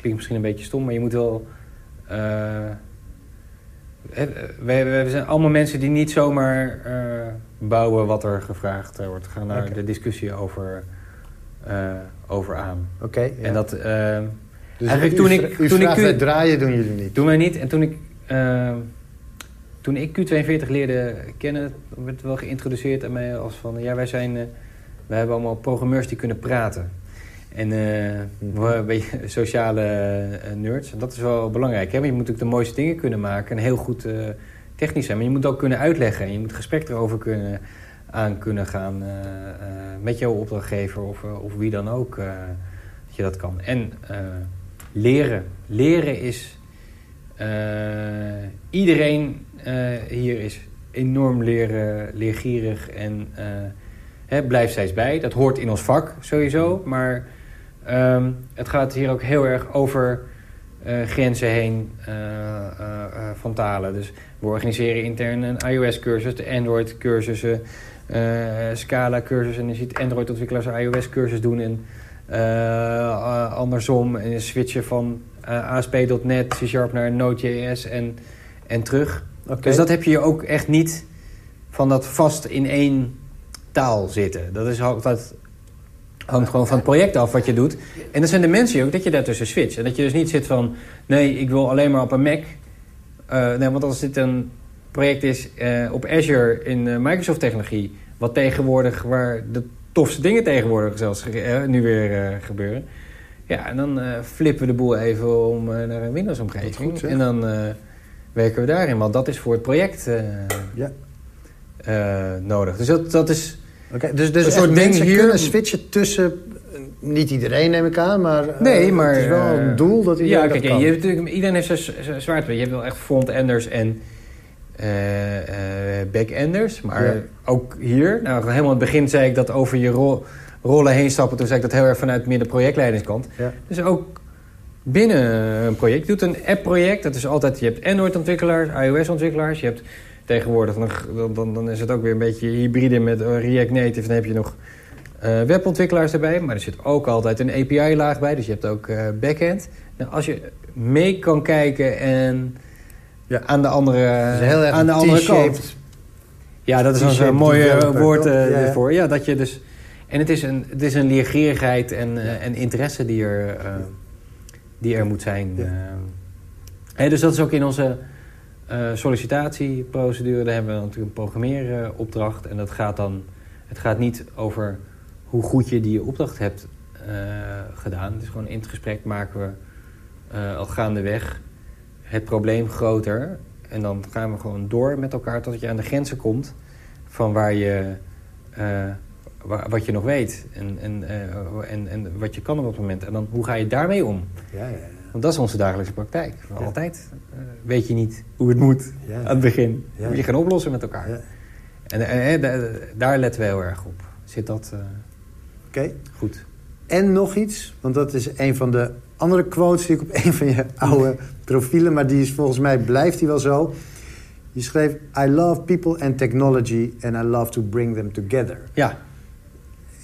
klinkt misschien een beetje stom, maar je moet wel... Uh, we, zijn allemaal mensen die niet zomaar uh, bouwen wat er gevraagd wordt. We gaan naar okay. de discussie over, uh, over aan. Oké. Okay, ja. En dat... dus eigenlijk toen ik... Toen ik draaien doen jullie niet? Doen wij niet. En toen ik... toen ik Q42 leerde kennen, werd wel geïntroduceerd aan mij als van... Ja, wij zijn... wij hebben allemaal programmeurs die kunnen praten. En uh, een beetje sociale uh, nerds. Dat is wel belangrijk. Hè? Want je moet ook de mooiste dingen kunnen maken. En heel goed uh, technisch zijn. Maar je moet ook kunnen uitleggen. En je moet gesprek erover kunnen, aan kunnen gaan. met jouw opdrachtgever of, of wie dan ook. dat je dat kan. En leren. Leren is... iedereen hier is enorm leren, leergierig. En hè, blijft steeds bij. Dat hoort in ons vak sowieso. Maar... Um, het gaat hier ook heel erg over uh, grenzen heen uh, uh, van talen. Dus we organiseren intern een iOS-cursus, de Android-cursussen. Scala-cursus en je ziet Android-ontwikkelaars iOS-cursus doen en andersom. En switchen van ASP.NET, C-Sharp naar Node.js en, en terug. Dus dat heb je ook echt niet van dat vast in één taal zitten. Dat is altijd hangt gewoon van het project af wat je doet. En dat zijn de mensen ook, dat je daartussen switcht. En dat je dus niet zit van, nee, ik wil alleen maar op een Mac. Uh, nee, want als dit een project is uh, op Azure in uh, Microsoft-technologie... wat tegenwoordig, waar de tofste dingen tegenwoordig zelfs nu weer gebeuren... ja, en dan flippen we de boel even om naar een Windows-omgeving. En dan werken we daarin, want dat is voor het project ja. nodig. Dus dat, dat is Dus, dus een soort mensen hier... kunnen switchen tussen... Niet iedereen neem ik aan, maar, uh, nee, maar het is wel een doel dat iedereen ja, kijk, Je hebt natuurlijk, iedereen heeft zijn. Je hebt wel echt front-enders en uh, uh, back-enders. Maar ook hier, nou, helemaal in het begin zei ik dat over je rol, rollen heen stappen. Toen zei ik dat heel erg vanuit meer de projectleiderskant. Ja. Dus ook binnen een project. Je doet een app-project. Dat is altijd, je hebt Android-ontwikkelaars, iOS-ontwikkelaars. Je hebt tegenwoordig nog, dan, dan is het ook weer een beetje hybride met eh, React Native. Dan heb je nog uh, webontwikkelaars erbij. Maar er zit ook altijd een API-laag bij. Dus je hebt ook uh, backend. Nou, als je mee kan kijken en ja. aan de andere, aan de andere kant... Ja, dat is een mooi woord uh, ervoor. Ja, dat je dus... En het is een, het is een leergierigheid en, en interesse die er, die er moet zijn. Hey, dus dat is ook in onze uh, sollicitatieprocedure, daar hebben we natuurlijk een programmeeropdracht. En dat gaat dan, het gaat niet over hoe goed je die opdracht hebt uh, gedaan. Dus gewoon in het gesprek maken we uh, al gaandeweg het probleem groter. En dan gaan we gewoon door met elkaar tot je aan de grenzen komt van waar je, wat je nog weet en, en, en, en wat je kan op dat moment. En dan hoe ga je daarmee om? Ja, ja. Want dat is onze dagelijkse praktijk. Altijd uh, weet je niet hoe het moet aan het begin. Ja. Moet je gaan oplossen met elkaar. En uh, daar letten we heel erg op. Zit dat uh, goed. En nog iets, want dat is een van de andere quotes die ik op een van je oude profielen... maar die is volgens mij blijft die wel zo. Je schreef, I love people and technology and I love to bring them together. Ja,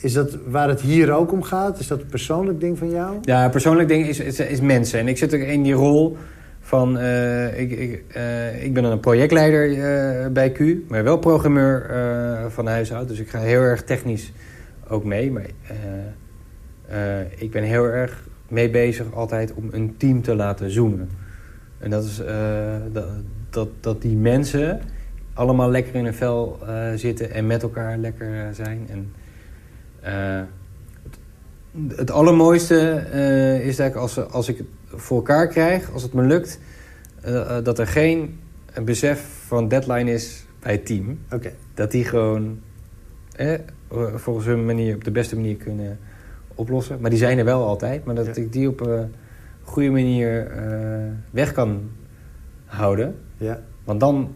is dat waar het hier ook om gaat? Is dat een persoonlijk ding van jou? Ja, een persoonlijk ding is, is, mensen. En ik zit ook in die rol van... Uh, ik, ik, uh, ik ben dan een projectleider uh, bij Q, maar wel programmeur van huis uit. Dus ik ga heel erg technisch ook mee. Maar ik ben heel erg mee bezig altijd om een team te laten zoomen. En dat is dat, dat, dat die mensen allemaal lekker in een vel zitten en met elkaar lekker zijn... En, het, het, allermooiste uh, is dat ik als, als ik het voor elkaar krijg, als het me lukt, uh, dat er geen besef van deadline is bij het team. Okay. Dat die gewoon volgens hun manier op de beste manier kunnen oplossen. Maar die zijn er wel altijd, maar dat ik die op een goede manier weg kan houden. Ja. Want dan,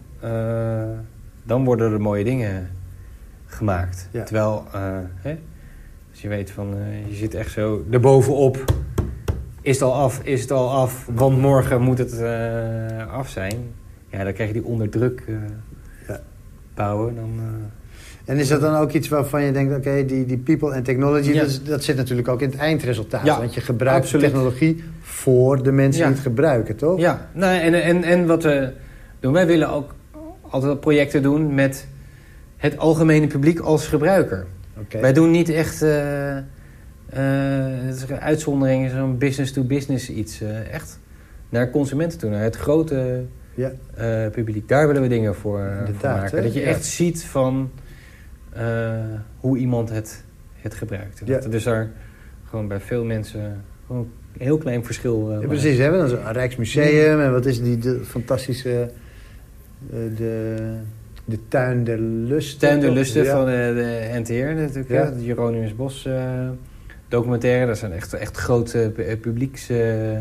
dan worden er mooie dingen gemaakt. Ja. Terwijl, hè, je weet van, uh, je zit echt zo erbovenop. Is het al af? Is het al af? Want morgen moet het uh, af zijn. Ja, dan krijg je die onderdruk uh, ja. bouwen. Dan, en is dat dan ook iets waarvan je denkt... oké, die, die people and technology... Ja. Dat, dat, zit natuurlijk ook in het eindresultaat. Ja, want je gebruikt absoluut. technologie voor de mensen die het gebruiken, toch? Ja, nou, en, en, en wat we doen... wij willen ook altijd projecten doen met het algemene publiek als gebruiker. Wij doen niet echt... Uh, het is een uitzondering, zo'n business-to-business iets. Uh, echt naar consumenten toe, naar het grote ja. publiek. Daar willen we dingen voor, voor maken. Dat je echt ziet van hoe iemand het, het gebruikt. Ja. dus daar gewoon bij veel mensen gewoon een heel klein verschil ja, Precies, hebben we dan een Rijksmuseum en wat is die de fantastische... de de Tuin der Lusten. Tuin der Lusten van de, de NTR natuurlijk. Ja. De Jeronimus Bos uh, documentaire. Dat zijn echt, echt grote publieks uh,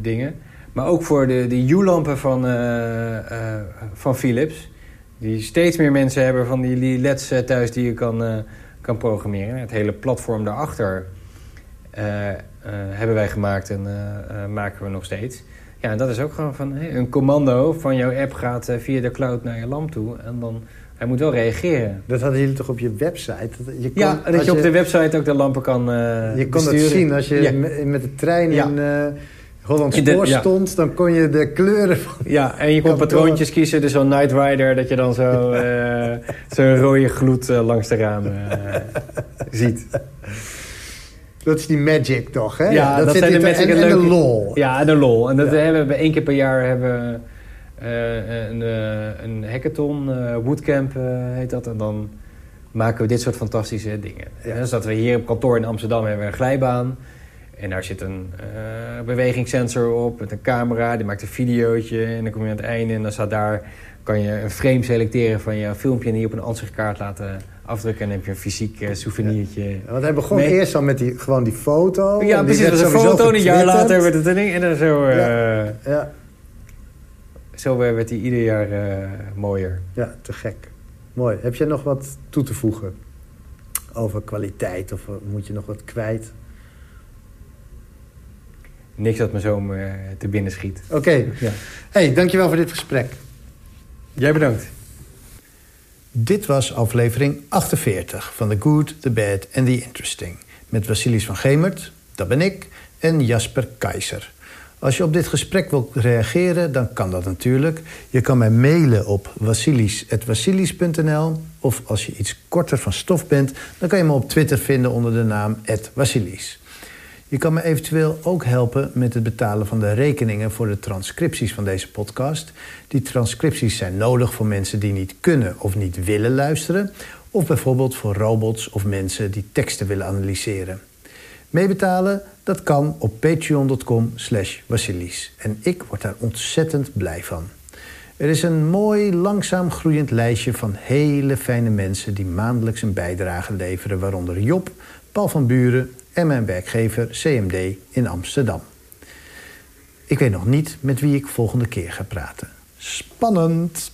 dingen. Maar ook voor de, de U-lampen van, van Philips. Die steeds meer mensen hebben van die LED's thuis die je kan, kan programmeren. Het hele platform daarachter hebben wij gemaakt en maken we nog steeds. Ja, dat is ook gewoon van een commando van jouw app gaat eh, via de cloud naar je lamp toe. En dan hij moet wel reageren. Dat hadden jullie toch op je website? Je kon, ja, dat je op de website ook de lampen kan uh, Je kon dat zien als je met de trein in... Uh, Holland Spoor stond, dan kon je de kleuren van... Ja, en je kon patroontjes kiezen, dus zo'n Night Rider... dat je dan zo uh, zo'n rode gloed langs de ramen ziet. Dat is die magic toch, hè? Ja, dat, dat zijn de magic en, en, de lol. Ja, de lol. En dat hebben we één keer per jaar hebben uh, een, uh, een hackathon, uh, bootcamp heet dat. En dan maken we dit soort fantastische dingen. Ja. Dus dat we hier op kantoor in Amsterdam hebben een glijbaan. En daar zit een bewegingssensor op met een camera. Die maakt een videootje. En dan kom je aan het einde en dan staat daar... kan je een frame selecteren van je filmpje... en die op een ansichtkaart laten afdrukken. En heb je een fysiek uh, souvenirtje. Ja. Want hij begon eerst al met die, gewoon die foto. Ja, precies. Een foto. Een jaar later werd het een ding. En dan zo... Uh, ja. ja. Zo werd hij ieder jaar uh, mooier. Ja, te gek. Mooi. Heb je nog wat toe te voegen over kwaliteit? Of moet je nog wat kwijt? Niks dat me zo te binnen schiet. Oké. Okay. Ja. hey, dankjewel voor dit gesprek. Jij bedankt. Dit was aflevering 48 van The Good, The Bad and The Interesting. Met Vasilis van Gemert, dat ben ik, en Jasper Keizer. Als je op dit gesprek wilt reageren, dan kan dat natuurlijk. Je kan mij mailen op vasilis.vasilis.nl of als je iets korter van stof bent... dan kan je me op Twitter vinden onder de naam @vasilis. Je kan me eventueel ook helpen met het betalen van de rekeningen voor de transcripties van deze podcast. Die transcripties zijn nodig voor mensen die niet kunnen of niet willen luisteren, of bijvoorbeeld voor robots of mensen die teksten willen analyseren. Meebetalen, dat kan op patreon.com slash. En ik word daar ontzettend blij van. Er is een mooi, langzaam groeiend lijstje van hele fijne mensen... die maandelijks een bijdrage leveren, waaronder Job, Paul van Buren en mijn werkgever CMD in Amsterdam. Ik weet nog niet met wie ik volgende keer ga praten. Spannend!